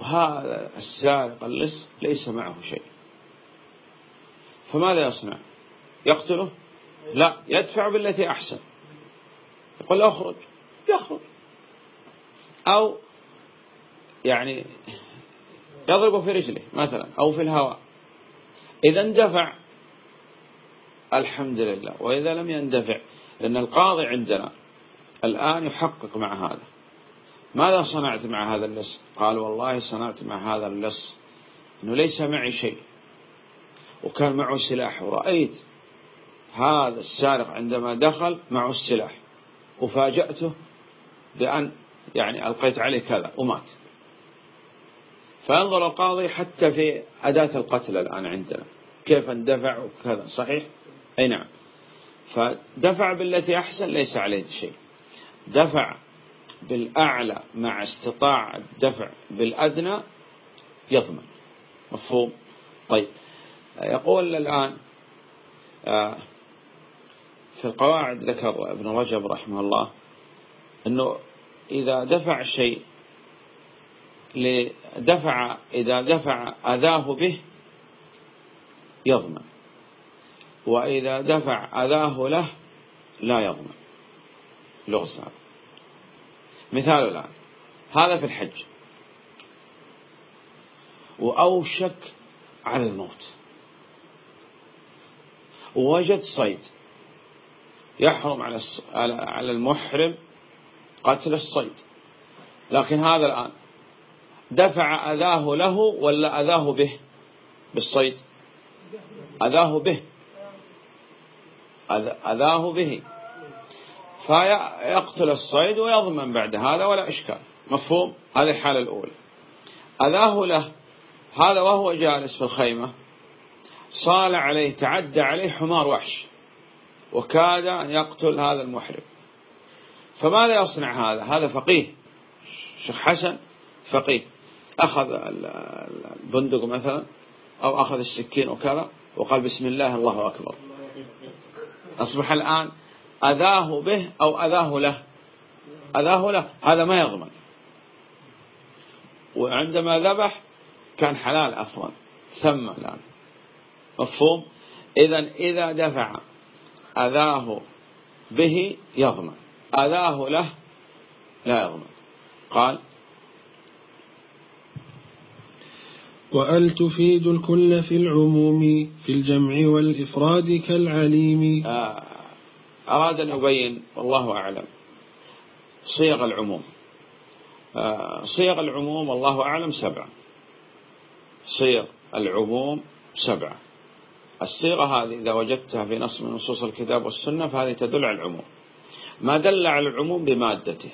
[SPEAKER 2] وهذا السارق اللص ليس معه شيء. فماذا يصنع؟ يقتله؟ لا يدفع بالتي أحسن. يقول أخرج. يخرج. أو يعني يضربه في رجله مثلا أو في الهواء. إذا اندفع الحمد لله. وإذا لم يندفع لأن القاضي عندنا الآن يحقق مع هذا. ماذا صنعت مع هذا اللص؟ قال والله صنعت مع هذا اللص أنه ليس معي شيء. وكان معه سلاح. ورأيت هذا السارق عندما دخل معه السلاح. وفاجأته بأن يعني ألقيت عليه كذا ومات. فينظر القاضي حتى في أداة القتل الآن عندنا. كيف اندفع وكذا صحيح؟ أي نعم. فدفع بالتي أحسن ليس عليه شيء. دفع بالأعلى مع استطاع الدفع بالأدنى يضمن. مفهوم؟ طيب. يقول الآن آه، في القواعد ذكر ابن رجب رحمه الله أنه إذا دفع شيء لدفع إذا دفع أذاه به يضمن وإذا دفع أذاه له لا يضمن. لغز هذا مثال الآن. هذا في الحج. وأوشك على الموت. ووجد صيد. يحرم على على المحرم قتل الصيد. لكن هذا الآن دفع أذاه له ولا أذاه به؟ بالصيد. أذاه به. أذاه به. فيقتل الصيد ويضمن بعد هذا ولا إشكال. مفهوم؟ هذه الحالة الأولى. أذاه له. هذا وهو جالس في الخيمة. صال عليه تعدى عليه حمار وحش. وكاد أن يقتل هذا المحرم. فماذا يصنع هذا؟ هذا فقيه. شيخ حسن فقيه. أخذ البندق مثلا أو أخذ السكين وكذا وقال بسم الله الله أكبر. أصبح الآن أذاه به أو أذاه له. أذاه له. هذا ما يضمن. وعندما ذبح كان حلال أصلا. سمى الآن. مفهوم؟ إذا إذا دفع أذاه به يضمن. أذاه له لا يضمن قال
[SPEAKER 1] وأل تفيد الكل في العموم في الجمع والإفراد كالعليم.
[SPEAKER 2] آه، أراد أن يبين والله أعلم صيغ العموم. آه، صيغ العموم والله أعلم سبعة. صيغ العموم سبعة. الصيغة هذه إذا وجدتها في نص من نصوص الكتاب والسنة فهذه تدل على العموم. ما دل على العموم بمادته.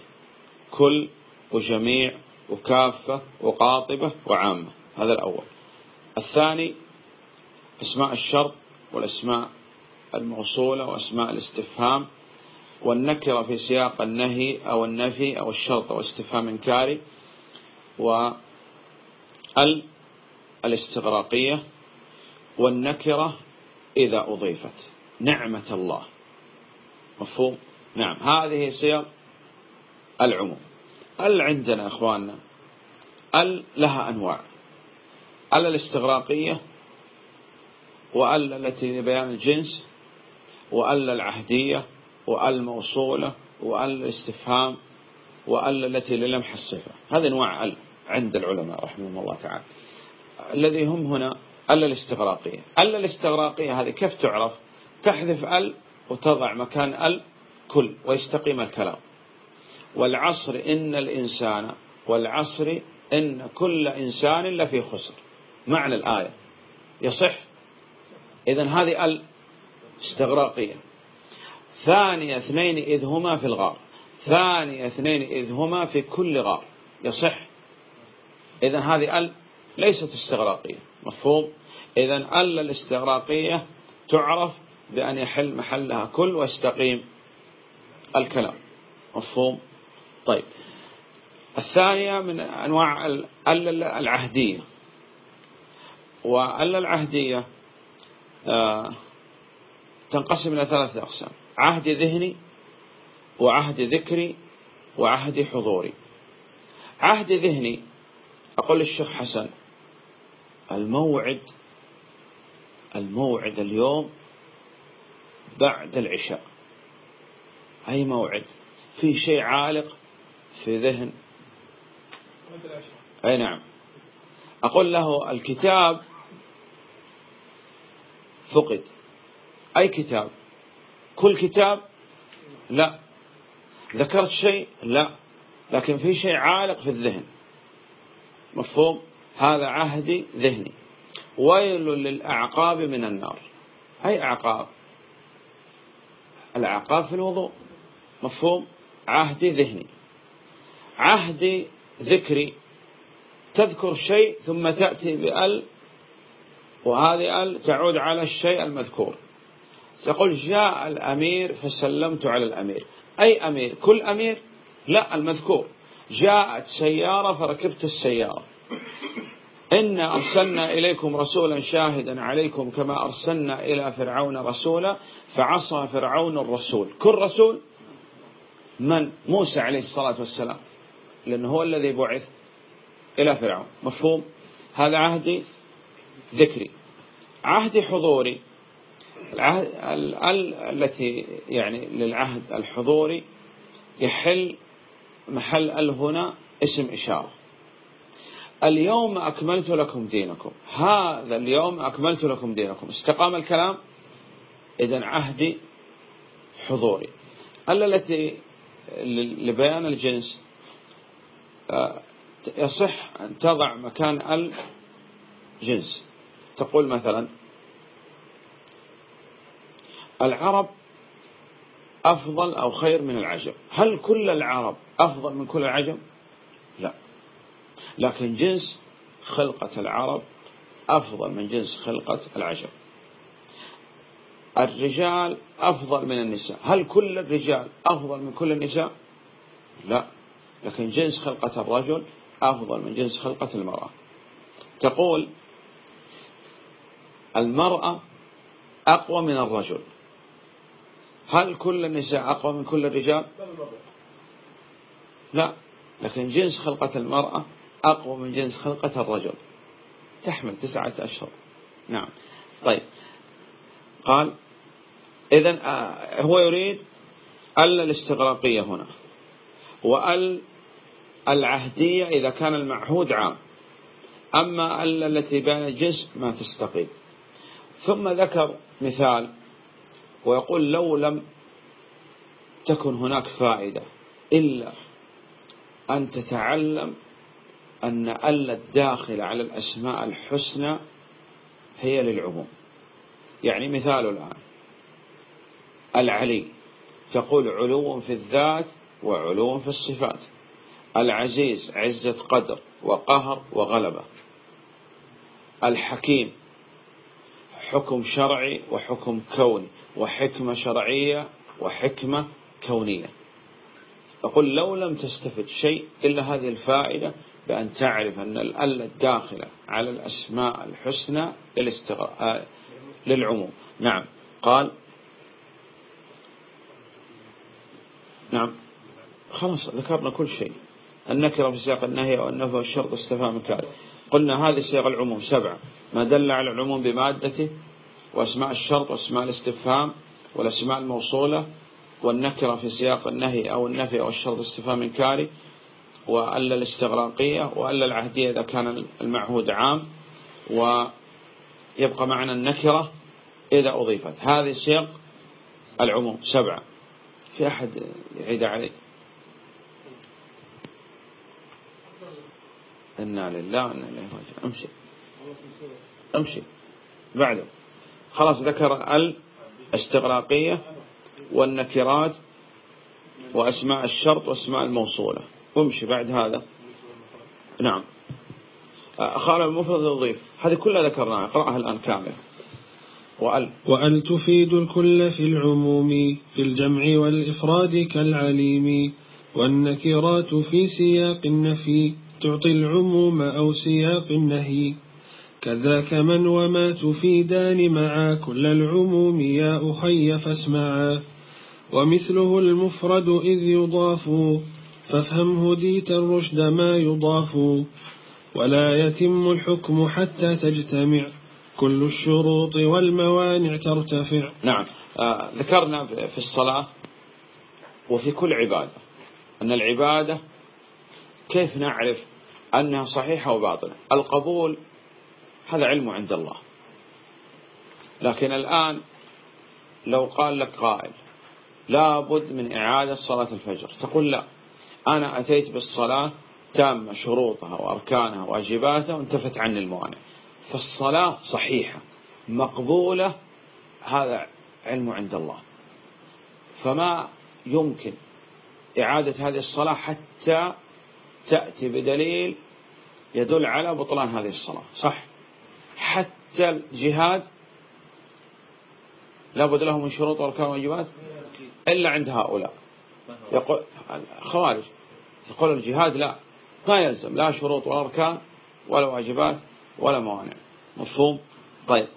[SPEAKER 2] كل وجميع وكافة وقاطبة وعامة. هذا الأول. الثاني أسماء الشرط والأسماء الموصولة وأسماء الاستفهام والنكرة في سياق النهي أو النفي أو الشرط أو استفهام إنكاري وال الاستغراقية والنكرة إذا أضيفت. نعمة الله. مفهوم؟ نعم هذه صيغ العموم. ال عندنا أخواننا ال لها أنواع؟ ال الاستغراقية وال التي لبيان الجنس وال العهدية وال موصولة وال الاستفهام وال التي للمح الصفة. هذه أنواع ال عند العلماء رحمهم الله تعالى. الذي هم هنا ال الاستغراقية. ال الاستغراقية هذه كيف تعرف؟ تحذف ال وتضع مكان ال كل ويستقيم الكلام. والعصر إن الإنسان والعصر إن كل إنسان لفي خسر. معنى الآية. يصح؟ إذا هذه ال استغراقية ثاني اثنين إذ هما في الغار. ثاني اثنين إذ هما في كل غار. يصح؟ إذا هذه ال ليست استغراقية. مفهوم؟ إذا ال الاستغراقية تعرف بأن يحل محلها كل ويستقيم الكلام. مفهوم؟ طيب. الثانية من أنواع ال العهدية. وال العهدية آه، تنقسم إلى ثلاثة أقسام عهد ذهني وعهد ذكري وعهد حضوري. عهد ذهني أقول للشيخ حسن الموعد الموعد اليوم بعد العشاء. أي موعد؟ في شيء عالق في ذهن؟ أي نعم. أقول له الكتاب فقد. أي كتاب؟ كل كتاب؟ لا. ذكرت شيء؟ لا. لكن في شيء عالق في الذهن. مفهوم؟ هذا عهدي ذهني. ويل للأعقاب من النار. أي أعقاب؟ الأعقاب في الوضوء. مفهوم؟ عهدي ذهني. عهدي ذكري. تذكر شيء ثم تأتي بأل وهذه أل تعود على الشيء المذكور. يقول جاء الأمير فسلمت على الأمير. أي أمير؟ كل أمير؟ لا المذكور. جاءت سيارة فركبت السيارة. إنا أرسلنا إليكم رسولا شاهدا عليكم كما أرسلنا إلى فرعون رسولا فعصى فرعون الرسول. كل رسول؟ من موسى عليه الصلاة والسلام لأنه هو الذي بعث إلى فرعون. مفهوم؟ هذا عهدي ذكري. عهدي حضوري. العهد ال التي يعني للعهد الحضوري يحل محل ال هنا اسم إشارة. اليوم أكملت لكم دينكم. هذا اليوم أكملت لكم دينكم. استقام الكلام؟ إذا عهدي حضوري. التي لبيان الجنس. آه، يصح أن تضع مكان الجنس. تقول مثلا العرب أفضل أو خير من العجم. هل كل العرب أفضل من كل العجم؟ لا. لكن جنس خلقة العرب أفضل من جنس خلقة العجم. الرجال أفضل من النساء. هل كل الرجال أفضل من كل النساء؟ لا. لكن جنس خلقة الرجل أفضل من جنس خلقة المرأة. تقول المرأة أقوى من الرجل. هل كل النساء أقوى من كل الرجال؟ لا. لكن جنس خلقة المرأة أقوى من جنس خلقة الرجل. تحمل تسعة أشهر. نعم. طيب. قال إذا آه، هو يريد أل الاستغراقية هنا. وأل العهدية إذا كان المعهود عام. أما أل التي بين الجنس ما تستقيم. ثم ذكر مثال ويقول لو لم تكن هناك فائدة إلا أن تتعلم أن أل الداخل على الأسماء الحسنى هي للعموم. يعني مثال الآن. العلي. تقول علو في الذات وعلو في الصفات. العزيز عزة قدر وقهر وغلبة. الحكيم حكم شرعي وحكم كوني وحكمة شرعية وحكمة كونية. أقول لو لم تستفد شيء إلا هذه الفائدة بأن تعرف أن الأل الداخلة على الأسماء الحسنى للعموم. نعم. قال نعم. خلاص ذكرنا كل شيء. النكرة في سياق النهي أو النفي والشرط استفهام كاري قلنا هذه سياق العموم سبعة. ما دل على العموم بمادته وأسماء الشرط وأسماء الاستفهام والأسماء الموصولة والنكرة في سياق النهي أو النفي أو الشرط استفهام كاري وألا الاستغراقية وألا العهدية إذا كان المعهود عام ويبقى معنا النكرة إذا أضيفت. هذه سياق العموم سبعة. في أحد يعيد علي إنا لله إليه راجعون. امشي. امشي. بعده. خلاص ذكر الاستغراقية والنكرات وأسماء الشرط وأسماء الموصولة. وامشي بعد هذا. نعم. خال المفرد الضيف. هذه كلها ذكرناها. اقرأها الآن كاملة وأل
[SPEAKER 1] وأل تفيد الكل في العموم في الجمع والإفراد كالعليم والنكرات في سياق النفي تعطي العموم أو سياق النهي. كذاك من وما تفيدان معا كل العموم يا أخي فاسمعا ومثله المفرد إذ يضاف فافهم هديت الرشد ما يضاف. ولا يتم الحكم حتى تجتمع. كل الشروط والموانع ترتفع.
[SPEAKER 2] نعم. آه ذكرنا في الصلاة وفي كل عبادة أن العبادة كيف نعرف أنها صحيحة وباطلة القبول هذا علم عند الله. لكن الآن لو قال لك قائل لابد من إعادة صلاة الفجر تقول لا أنا أتيت بالصلاة تامة شروطها وأركانها وواجباتها وانتفت عني الموانع. فالصلاة صحيحة مقبولة هذا علم عند الله. فما يمكن إعادة هذه الصلاة حتى تأتي بدليل يدل على بطلان هذه الصلاة صح؟ حتى الجهاد لابد له من شروط وأركان وواجبات؟ إلا عند هؤلاء. يقول خوارج يقول الجهاد لا ما يلزم لا شروط ولا أركان ولا واجبات. ولا موانع مفهوم؟ طيب.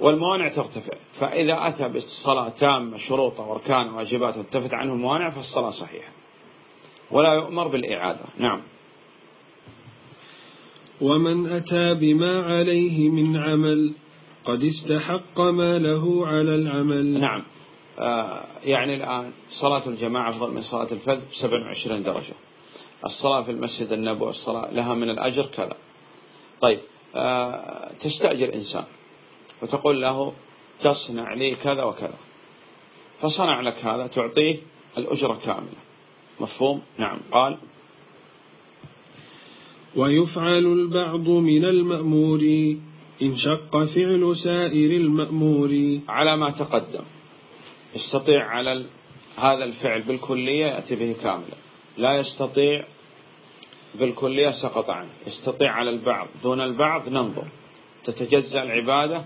[SPEAKER 2] والموانع ترتفع. فإذا أتى بالصلاة تامة شروط وأركان وواجبات وانتفت عنه الموانع فالصلاة صحيحة. ولا يؤمر بالإعادة. نعم.
[SPEAKER 1] ومن أتى بما عليه من عمل قد استحق ما له على العمل.
[SPEAKER 2] نعم. آه يعني الآن صلاة الجماعة أفضل من صلاة الفذ 27 درجة. الصلاة في المسجد النبوي الصلاة لها من الأجر كذا. طيب آه تستأجر إنسان وتقول له تصنع لي كذا وكذا. فصنع لك هذا تعطيه الأجرة كاملة. مفهوم؟ نعم. قال
[SPEAKER 1] ويفعل البعض من المأمور إن شق فعل سائر المأمور.
[SPEAKER 2] على ما تقدم. يستطيع على هذا الفعل بالكلية يأتي به كاملا. لا يستطيع بالكلية سقط عنه. يستطيع على البعض. دون البعض ننظر. تتجزأ العبادة؟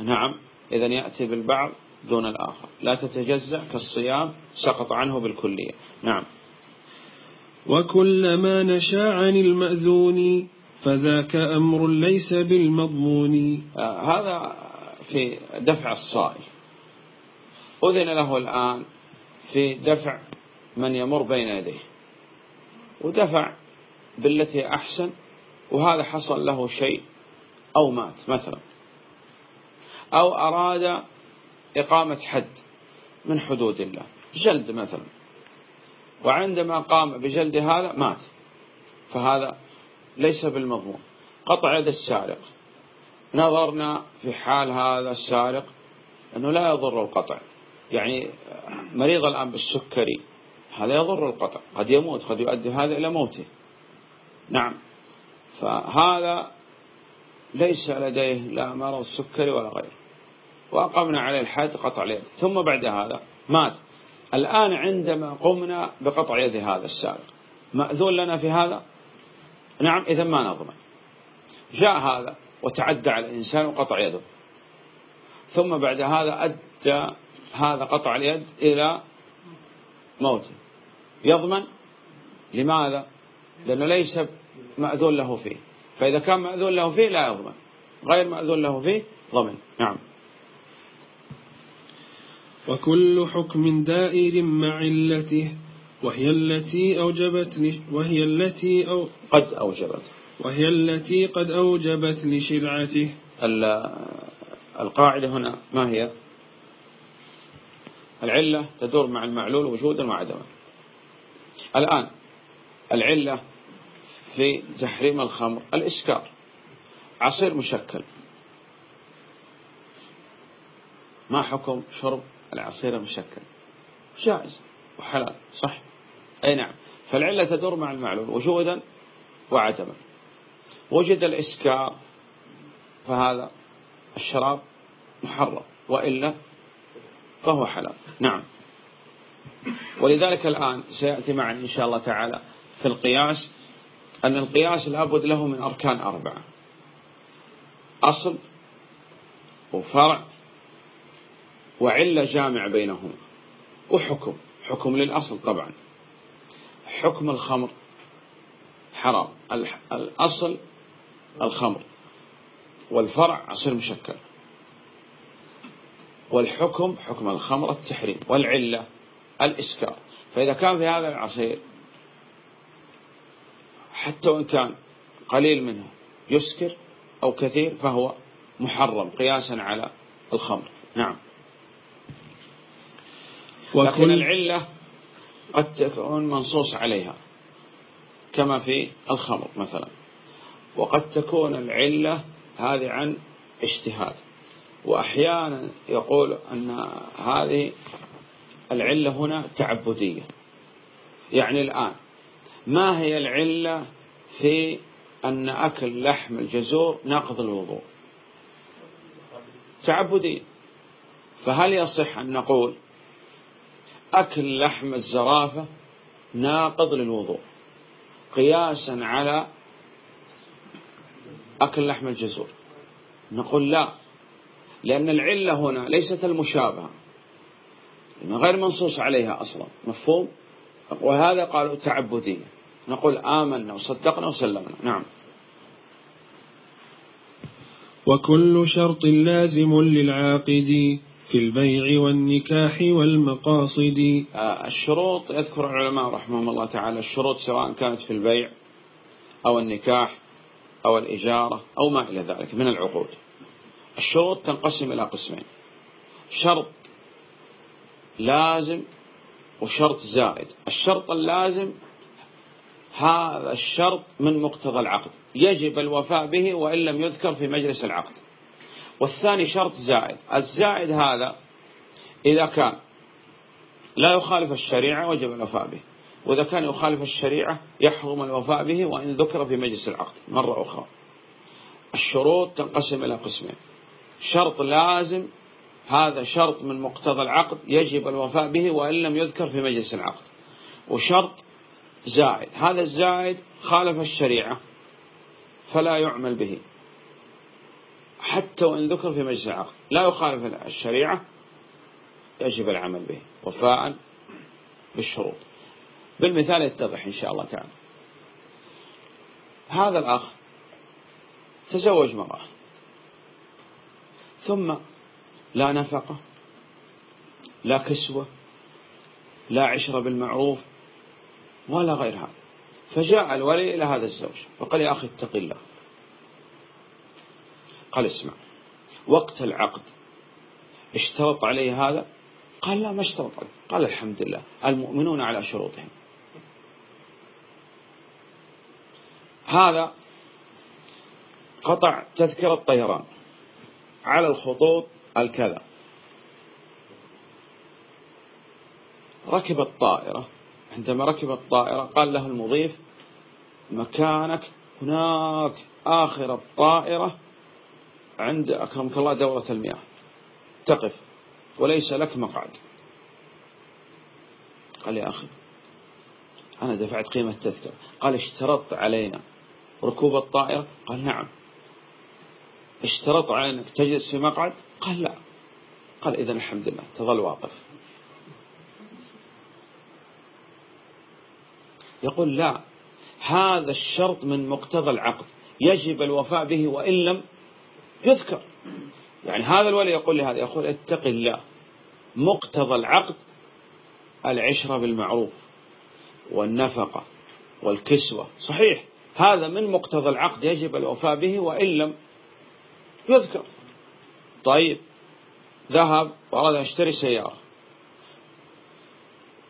[SPEAKER 2] نعم. إذا يأتي بالبعض دون الآخر. لا تتجزأ كالصيام سقط عنه بالكلية. نعم.
[SPEAKER 1] وكل ما نشا عن المأذون فذاك أمر ليس بالمضمون.
[SPEAKER 2] آه هذا في دفع الصائل. أذن له الآن في دفع من يمر بين يديه. ودفع بالتي أحسن وهذا حصل له شيء أو مات مثلا أو أراد إقامة حد من حدود الله جلد مثلا وعندما قام بجلد هذا مات فهذا ليس بالمضمون. قطع يد السارق. نظرنا في حال هذا السارق أنه لا يضر القطع. يعني مريض الآن بالسكري هذا يضر القطع قد يموت قد يؤدي هذا إلى موته. نعم. فهذا ليس لديه لا مرض سكري ولا غيره. وأقمنا عليه الحد قطع اليد. ثم بعد هذا مات. الآن عندما قمنا بقطع يد هذا السارق مأذون لنا في هذا؟ نعم إذا ما نضمن. جاء هذا وتعدى على الإنسان وقطع يده. ثم بعد هذا أدى هذا قطع اليد إلى موته. يضمن؟ لماذا؟ لأنه ليس مأذون له فيه. فإذا كان مأذون له فيه لا يضمن. غير مأذون له فيه ضمن. نعم.
[SPEAKER 1] وكل حكم دائر مع علته وهي التي أوجبت وهي التي أو
[SPEAKER 2] قد أوجبت
[SPEAKER 1] وهي التي قد أوجبت لشرعته
[SPEAKER 2] القاعدة هنا ما هي؟ العلة تدور مع المعلول وجودا وعدما. الآن العلة في تحريم الخمر. الإسكار عصير مشكل. ما حكم شرب العصير المشكل؟ جائز وحلال صح. أي نعم. فالعلة تدور مع المعلول وجودا وعدما. وجد الإسكار فهذا الشراب محرم وإلا فهو حلال. نعم. ولذلك الآن سيأتي معنا إن شاء الله تعالى في القياس أن القياس لابد له من أركان أربعة. أصل وفرع وعلة جامع بينهما وحكم حكم للأصل طبعا. حكم الخمر حرام الأصل الخمر والفرع عصير مشكل. والحكم حكم الخمر التحريم والعلة الإسكار. فإذا كان في هذا العصير حتى وإن كان قليل منه يسكر أو كثير فهو محرم قياسا على الخمر. نعم. لكن العلة قد تكون منصوص عليها كما في الخمر مثلا. وقد تكون العلة هذه عن اجتهاد. وأحيانا يقول أن هذه العلة هنا تعبدية. يعني الآن ما هي العلة في أن أكل لحم الجزور ناقض الوضوء؟ تعبدية فهل يصح أن نقول أكل لحم الزرافة ناقض للوضوء؟ قياسا على أكل لحم الجزور. نقول لا لأن العلة هنا ليست المشابهة غير منصوص عليها أصلا. مفهوم؟ وهذا قالوا تعبدية نقول آمنا وصدقنا وسلمنا. نعم.
[SPEAKER 1] وكل شرط لازم للعاقد في البيع والنكاح والمقاصد.
[SPEAKER 2] آه، الشروط يذكر العلماء رحمهم الله تعالى الشروط سواء كانت في البيع أو النكاح أو الإجارة أو ما إلى ذلك من العقود. الشروط تنقسم إلى قسمين. شرط لازم وشرط زائد. الشرط اللازم هذا الشرط من مقتضى العقد. يجب الوفاء به وإن لم يذكر في مجلس العقد. والثاني شرط زائد. الزائد هذا إذا كان لا يخالف الشريعة وجب الوفاء به. وإذا كان يخالف الشريعة يحرم الوفاء به وإن ذكر في مجلس العقد. مرة أخرى. الشروط تنقسم إلى قسمين. شرط لازم هذا شرط من مقتضى العقد يجب الوفاء به وإن لم يذكر في مجلس العقد. وشرط زائد هذا الزائد خالف الشريعة فلا يعمل به. حتى وإن ذكر في مجلس العقد لا يخالف الشريعة يجب العمل به وفاء بالشروط. بالمثال يتضح إن شاء الله تعالى. هذا الأخ تزوج مرأة ثم لا نفقة لا كسوة لا عشرة بالمعروف ولا غير هذا. فجاء الولي إلى هذا الزوج فقال يا أخي اتق الله. قال اسمع وقت العقد اشترط عليه هذا؟ قال لا ما اشترط عليه. قال الحمد لله المؤمنون على شروطهم. هذا قطع تذكرة طيران على الخطوط الكذا. ركب الطائرة. عندما ركب الطائرة قال له المضيف مكانك هناك آخر الطائرة عند أكرمك الله دورة المياه. تقف وليس لك مقعد. قال يا أخي أنا دفعت قيمة التذكرة. قال اشترطت علينا ركوب الطائرة. قال نعم. اشترط علينا أنك تجلس في مقعد؟ قال لا. قال إذا الحمد لله. تظل واقف. يقول لا. هذا الشرط من مقتضى العقد. يجب الوفاء به وإن لم يذكر. يعني هذا الولي يقول لهذا يقول اتق الله. مقتضى العقد العشرة بالمعروف والنفقة والكسوة. صحيح. هذا من مقتضى العقد. يجب الوفاء به وإن لم يذكر. طيب. ذهب وأراد أن يشتري سيارة.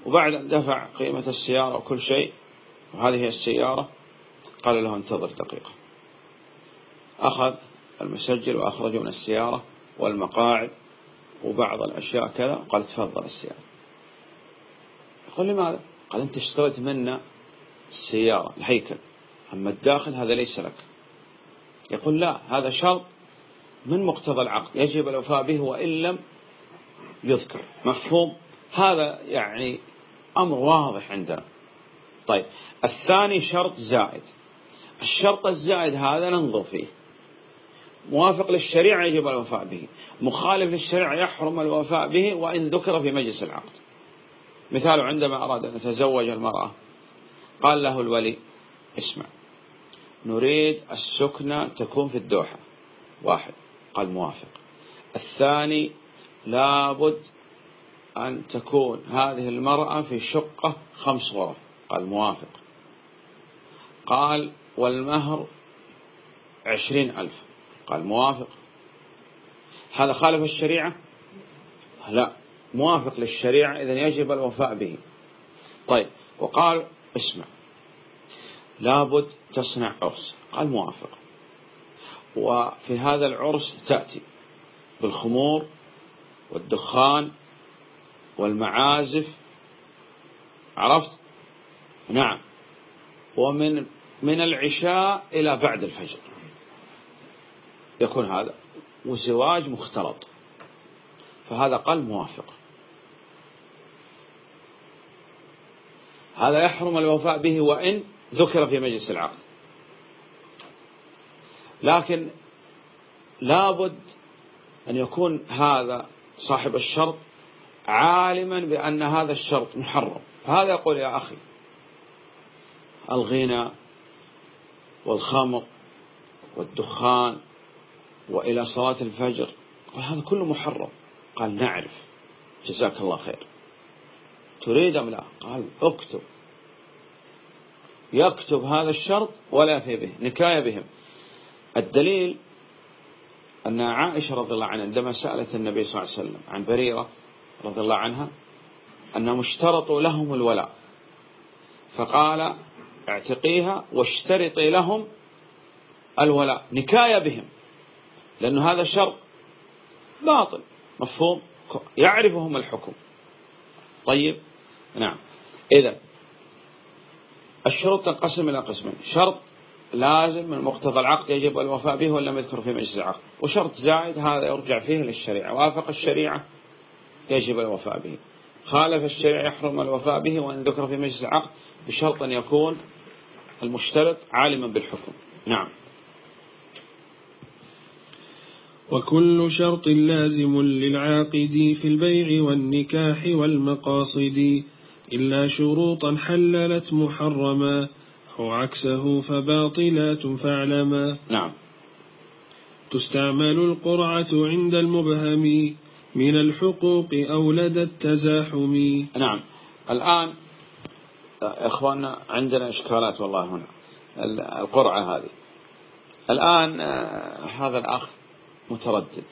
[SPEAKER 2] وبعد أن دفع قيمة السيارة وكل شيء وهذه هي السيارة قال له انتظر دقيقة. أخذ المسجل وأخرجه من السيارة والمقاعد وبعض الأشياء كذا قال تفضل السيارة. يقول لماذا قال أنت اشتريت منا السيارة الهيكل. أما الداخل هذا ليس لك. يقول لا هذا شرط من مقتضى العقد. يجب الوفاء به وإن لم يذكر. مفهوم؟ هذا يعني أمر واضح عندنا. طيب الثاني شرط زائد. الشرط الزائد هذا ننظر فيه. موافق للشريعة يجب الوفاء به. مخالف للشريعة يحرم الوفاء به وإن ذكر في مجلس العقد. مثال عندما أراد أن يتزوج المرأة قال له الولي اسمع نريد السكنة تكون في الدوحة. واحد. قال موافق. الثاني لابد أن تكون هذه المرأة في شقة خمس غرف. قال موافق. قال والمهر عشرين ألف. قال موافق. هذا خالف الشريعة؟ لا. موافق للشريعة إذن يجب الوفاء به. طيب. وقال اسمع. لابد تصنع عرس. قال موافق. وفي هذا العرس تأتي بالخمور والدخان والمعازف. عرفت؟ نعم. ومن من العشاء إلى بعد الفجر. يكون هذا وزواج مختلط. فهذا قال موافق. هذا يحرم الوفاء به وإن ذكر في مجلس العقد. لكن لابد أن يكون هذا صاحب الشرط عالما بأن هذا الشرط محرم. فهذا يقول يا أخي الغنى والخمر والدخان وإلى صلاة الفجر قال هذا كله محرم. قال نعرف. جزاك الله خير. تريد أم لا؟ قال اكتب. يكتب هذا الشرط ولا في به نكاية بهم. الدليل أن عائشة رضي الله عنها عندما سألت النبي صلى الله عليه وسلم عن بريرة رضي الله عنها أنهم اشترطوا لهم الولاء فقال اعتقيها واشترطي لهم الولاء نكاية بهم لأن هذا شرط باطل مفهوم؟ يعرفهم الحكم. طيب نعم. إذا الشروط تنقسم إلى قسمين شرط لازم من مقتضى العقد يجب الوفاء به ولم يذكر في مجلس العقد وشرط زائد هذا يرجع فيه للشريعة. وافق الشريعة يجب الوفاء به. خالف الشريعة يحرم الوفاء به وأن ذكر في مجلس العقد بشرط أن يكون المشترط عالما بالحكم. نعم.
[SPEAKER 1] وكل شرط لازم للعاقد في البيع والنكاح والمقاصد. إلا شروطا حللت محرما. أو عكسه فباطلات فاعلما
[SPEAKER 2] نعم.
[SPEAKER 1] تستعمل القرعة عند المبهم من الحقوق أو لدى التزاحم.
[SPEAKER 2] نعم. الآن إخواننا عندنا إشكالات والله هنا. القرعة هذه. الآن آه، هذا الأخ متردد.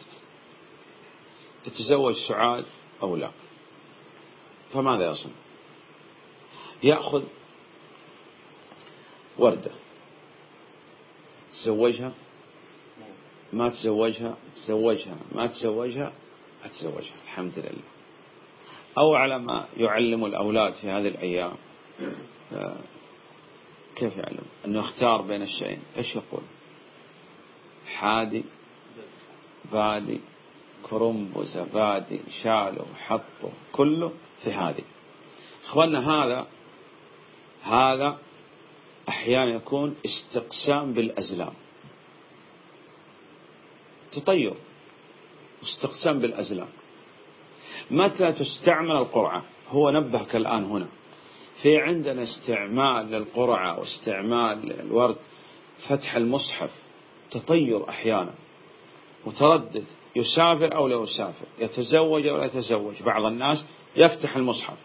[SPEAKER 2] يتزوج سعاد أو لا؟ فماذا يصنع؟ يأخذ وردة. تزوجها؟ ما تزوجها؟ تزوجها. ما تزوجها؟ أتزوجها. الحمد لله. أو على ما يعلم الأولاد في هذه الأيام. كيف يعلم؟ أنه يختار بين الشيئين. إيش يقول؟ حادي بادي كرنبو زبادي شالو حطه كله في هذه اخوانا هذا هذا أحيانا يكون استقسام بالأزلام. تطير. استقسام بالأزلام. متى تستعمل القرعة؟ هو نبهك الآن هنا. في عندنا استعمال للقرعة واستعمال الورد فتح المصحف. تطير أحيانا. متردد. يسافر أو لا يسافر. يتزوج أو لا يتزوج. بعض الناس يفتح المصحف.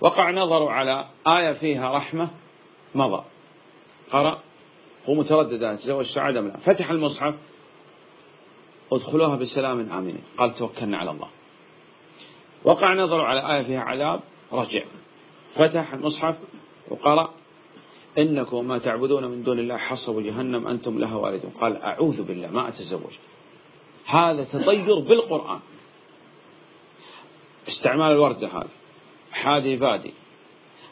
[SPEAKER 2] وقع نظره على آية فيها رحمة. مضى. قرأ. هو متردد أن يتزوج سعادة لا فتح المصحف. ادخلوها بسلام آمنين. قال توكلنا على الله. وقع نظره على آية فيها عذاب. رجع. فتح المصحف وقرأ. إنكم ما تعبدون من دون الله حصب جهنم. أنتم لها واردون. قال أعوذ بالله ما أتزوج. هذا تطير بالقرآن. استعمال الوردة هذا. حادي بادي.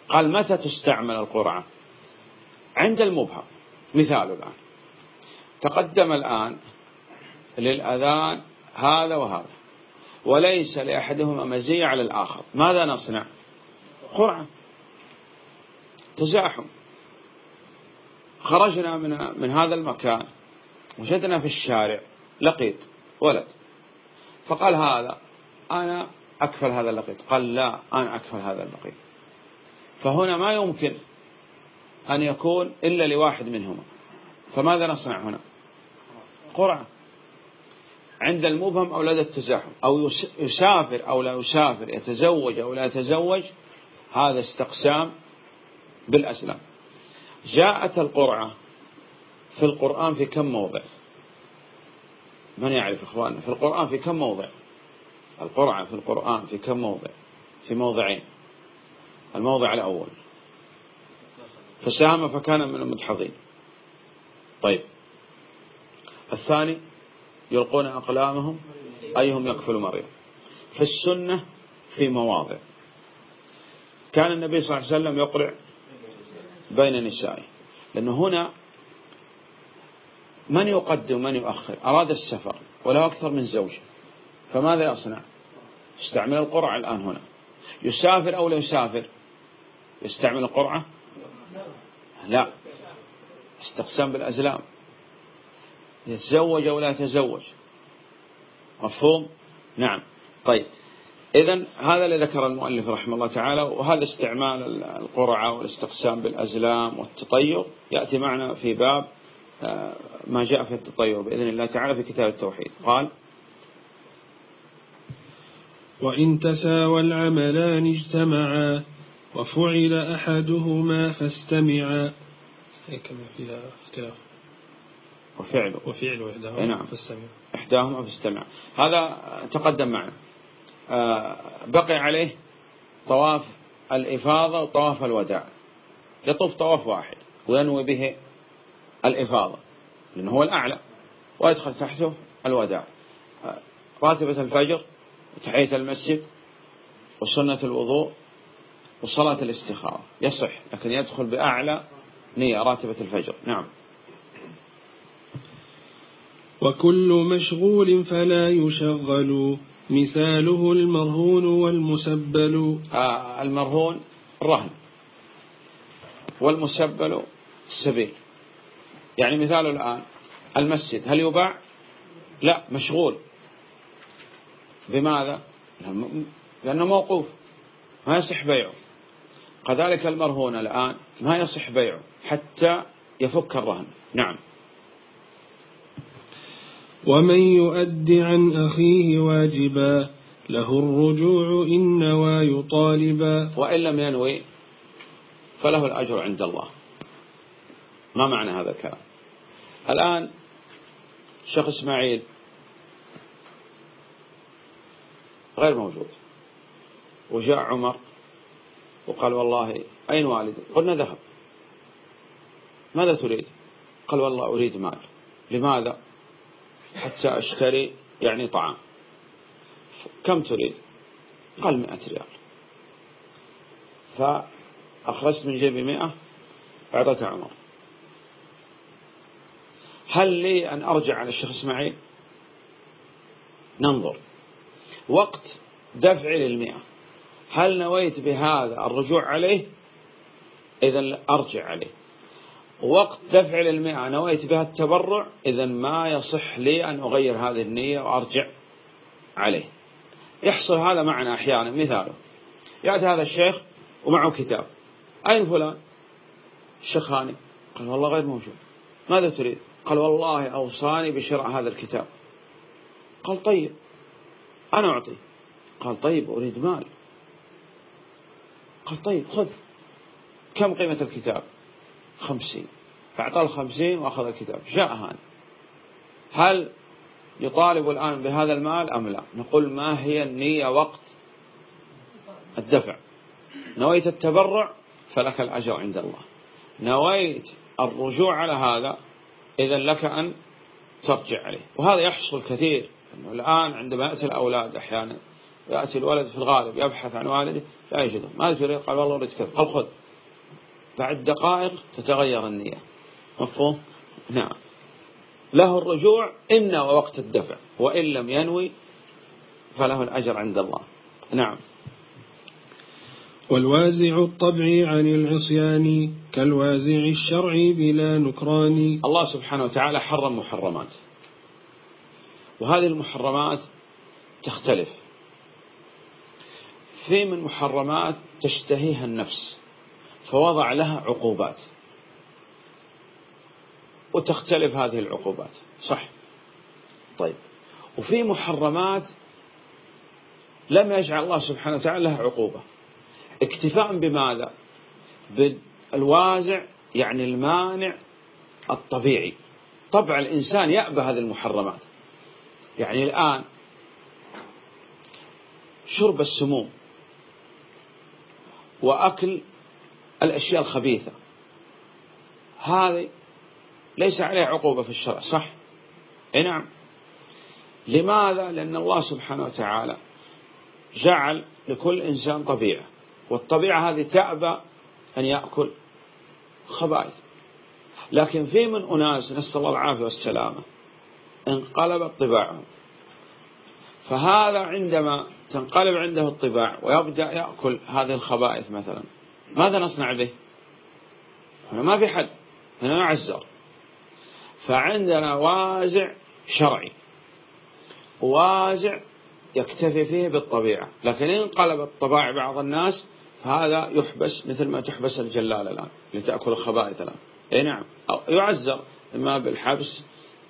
[SPEAKER 2] قال متى تستعمل القرعة عند المبهم. مثال الآن. تقدم الآن للأذان هذا وهذا. وليس لأحدهما مزية على الآخر. ماذا نصنع؟ قرعة تزاحم. خرجنا من من هذا المكان. وجدنا في الشارع لقيط ولد. فقال هذا أنا أكفل هذا اللقيط. قال لا أنا أكفل هذا اللقيط. فهنا ما يمكن أن يكون إلا لواحد منهما. فماذا نصنع هنا؟ قرعة عند المبهم أو لدى التزاحم. أو يسافر أو لا يسافر يتزوج أو لا يتزوج هذا استقسام بالأسلام. جاءت القرعة في القرآن في كم موضع؟ من يعرف إخواننا؟ في القرآن في كم موضع؟ القرعة في القرآن في كم موضع؟ في موضعين. الموضع الأول. فساهم فكان من المدحضين. طيب. الثاني يلقون أقلامهم أيهم يكفل مريم في السنة في مواضع. كان النبي صلى الله عليه وسلم يقرع بين نسائه. لأنه هنا من يقدم من يؤخر؟ أراد السفر وله أكثر من زوج. فماذا يصنع؟ يستعمل القرعة الآن هنا. يسافر أو لا يسافر؟ يستعمل القرعة؟ لا. استقسام بالأزلام. يتزوج أو لا يتزوج. مفهوم؟ نعم. طيب. إذا هذا اللي ذكر المؤلف رحمه الله تعالى وهذا استعمال القرعة والاستقسام بالأزلام والتطير يأتي معنا في باب آه، ما جاء في التطير بإذن الله تعالى في كتاب التوحيد. قال
[SPEAKER 1] وإن تساوى العملان اجتمعا. وفعل أحدهما فاستمعا كما فيها اختلاف
[SPEAKER 2] وفعل.
[SPEAKER 1] وفعل إحداهما
[SPEAKER 2] نعم.
[SPEAKER 1] فاستمع.
[SPEAKER 2] إحداهما فاستمع. هذا تقدم معنا. آه، بقي عليه طواف الإفاضة وطواف الوداع. يطوف طواف واحد وينوي به الإفاضة لأنه هو الأعلى ويدخل تحته الوداع. آه، راتبة الفجر وتحية المسجد وسنة الوضوء وصلاة الاستخارة. يصح لكن يدخل بأعلى نية راتبة الفجر. نعم.
[SPEAKER 1] وكل مشغول فلا يشغل. مثاله المرهون والمسبل.
[SPEAKER 2] آه المرهون رهن. والمسبل السبيل يعني مثاله الآن المسجد. هل يباع؟ لا مشغول. بماذا؟ لأنه موقوف. ما يصح بيعه. كذلك المرهون الآن ما يصح بيعه حتى يفك الرهن. نعم.
[SPEAKER 1] ومن يؤد عن أخيه واجبا له الرجوع إن نوى يطالبا.
[SPEAKER 2] وإن لم ينوي فله الأجر عند الله. ما معنى هذا الكلام؟ الآن شيخ إسماعيل غير موجود. وجاء عمر وقال والله أين والدي؟ قلنا ذهب. ماذا تريد؟ قال والله أريد مال. لماذا؟ حتى أشتري يعني طعام. كم تريد؟ قال مئة ريال. فأخرجت من جيبي مئة أعطيت عمر. هل لي أن أرجع على الشيخ إسماعيل؟ ننظر. وقت دفعي للمئة. هل نويت بهذا الرجوع عليه؟ إذا أرجع عليه. وقت دفع للمئة نويت بها التبرع؟ إذا ما يصح لي أن أغير هذه النية وأرجع عليه. يحصل هذا معنا أحيانا. مثاله يأتي هذا الشيخ ومعه كتاب. أين فلان؟ الشيخاني قال والله غير موجود. ماذا تريد؟ قال والله أوصاني بشراء هذا الكتاب. قال طيب أنا أعطي قال طيب أريد مال. قال طيب خذ. كم قيمة الكتاب؟ خمسين. فأعطاه الخمسين وأخذ الكتاب. جاء هان هل يطالب الآن بهذا المال أم لا؟ نقول ما هي النية وقت الدفع. نويت التبرع فلك الأجر عند الله. نويت الرجوع على هذا إذا لك أن ترجع عليه. وهذا يحصل كثير. أنه الآن عندما يأتي الأولاد أحيانا يأتي الولد في الغالب يبحث عن والده لا يجده. ما تريد قال والله أريد كذا. قال خذ. بعد دقائق تتغير النية. مفهوم؟ نعم. له الرجوع إن وقت الدفع وإن لم ينوي فله الأجر عند الله. نعم.
[SPEAKER 1] والوازع الطبعي عن العصيان كالوازع الشرعي بلا نكران.
[SPEAKER 2] الله سبحانه وتعالى حرم محرمات. وهذه المحرمات تختلف. في من محرمات تشتهيها النفس فوضع لها عقوبات. وتختلف هذه العقوبات. صح. طيب. وفي محرمات لم يجعل الله سبحانه وتعالى لها عقوبة. اكتفاء بماذا؟ بالوازع يعني المانع الطبيعي. طبع الإنسان يأبى هذه المحرمات. يعني الآن شرب السموم. وأكل الأشياء الخبيثة. هذه ليس عليه عقوبة في الشرع صح؟ نعم. لماذا؟ لأن الله سبحانه وتعالى جعل لكل إنسان طبيعة والطبيعة هذه تأبى أن يأكل خبائث. لكن في من أناس نسأل الله العافية والسلامة انقلبت طباعهم. فهذا عندما تنقلب عنده الطباع ويبدأ يأكل هذه الخبائث مثلا. ماذا نصنع به؟ هنا ما في حد هنا نعزر فعندنا وازع شرعي. وازع يكتفي فيه بالطبيعة. لكن إن انقلبت طباع بعض الناس فهذا يحبس مثل ما تحبس الجلال الآن لتأكل الخبائث الآن. أي نعم. يعزر إما بالحبس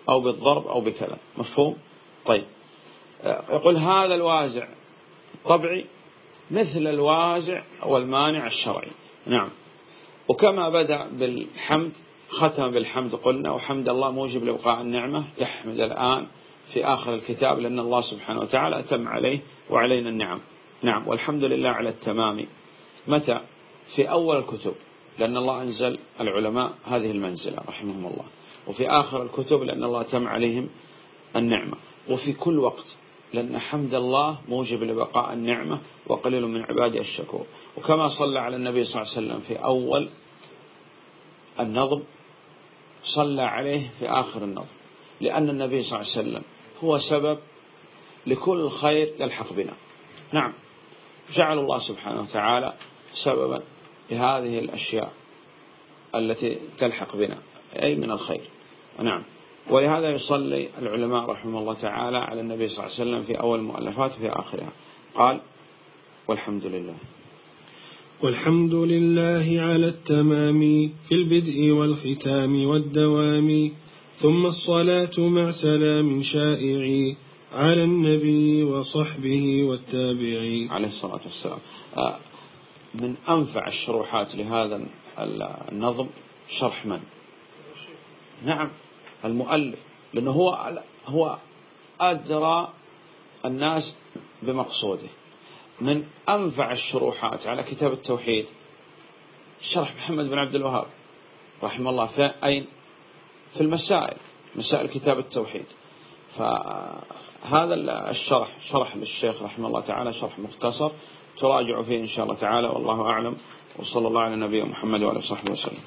[SPEAKER 2] أو بالضرب أو بكذا. مفهوم؟ طيب. يقول هذا الوازع الطبعي مثل الوازع والمانع الشرعي. نعم. وكما بدأ بالحمد ختم بالحمد قلنا وحمد الله موجب لبقاء النعمة. يحمد الآن في آخر الكتاب لأن الله سبحانه وتعالى أتم عليه وعلينا النعم. نعم. والحمد لله على التمام. متى؟ في أول الكتب لأن الله أنزل العلماء هذه المنزلة رحمهم الله. وفي آخر الكتب لأن الله تم عليهم النعمة. وفي كل وقت لأن حمد الله موجب لبقاء النعمة وقليل من عبادي الشكور. وكما صلى على النبي صلى الله عليه وسلم في أول النظم صلى عليه في آخر النظم. لأن النبي صلى الله عليه وسلم هو سبب لكل الخير يلحق بنا. نعم جعل الله سبحانه وتعالى سببا لهذه الأشياء التي تلحق بنا أي من الخير. نعم. ولهذا يصلي العلماء رحمه الله تعالى على النبي صلى الله عليه وسلم في أول المؤلفات وفي آخرها. قال والحمد لله.
[SPEAKER 1] والحمد لله على التمام في البدء والختام والدوام ثم الصلاة مع سلام شائع على النبي وصحبه والتابعين.
[SPEAKER 2] عليه الصلاة والسلام. آه، من أنفع الشروحات لهذا النظم شرح من؟ نعم. المؤلف لأنه هو هو أدرى الناس بمقصوده. من أنفع الشروحات على كتاب التوحيد شرح محمد بن عبد الوهاب رحمه الله في أين؟ في المسائل مسائل كتاب التوحيد. فهذا الشرح شرح للشيخ رحمه الله تعالى شرح مختصر تراجع فيه إن شاء الله تعالى والله أعلم وصلى الله على نبينا محمد وعلى صحبه وسلم.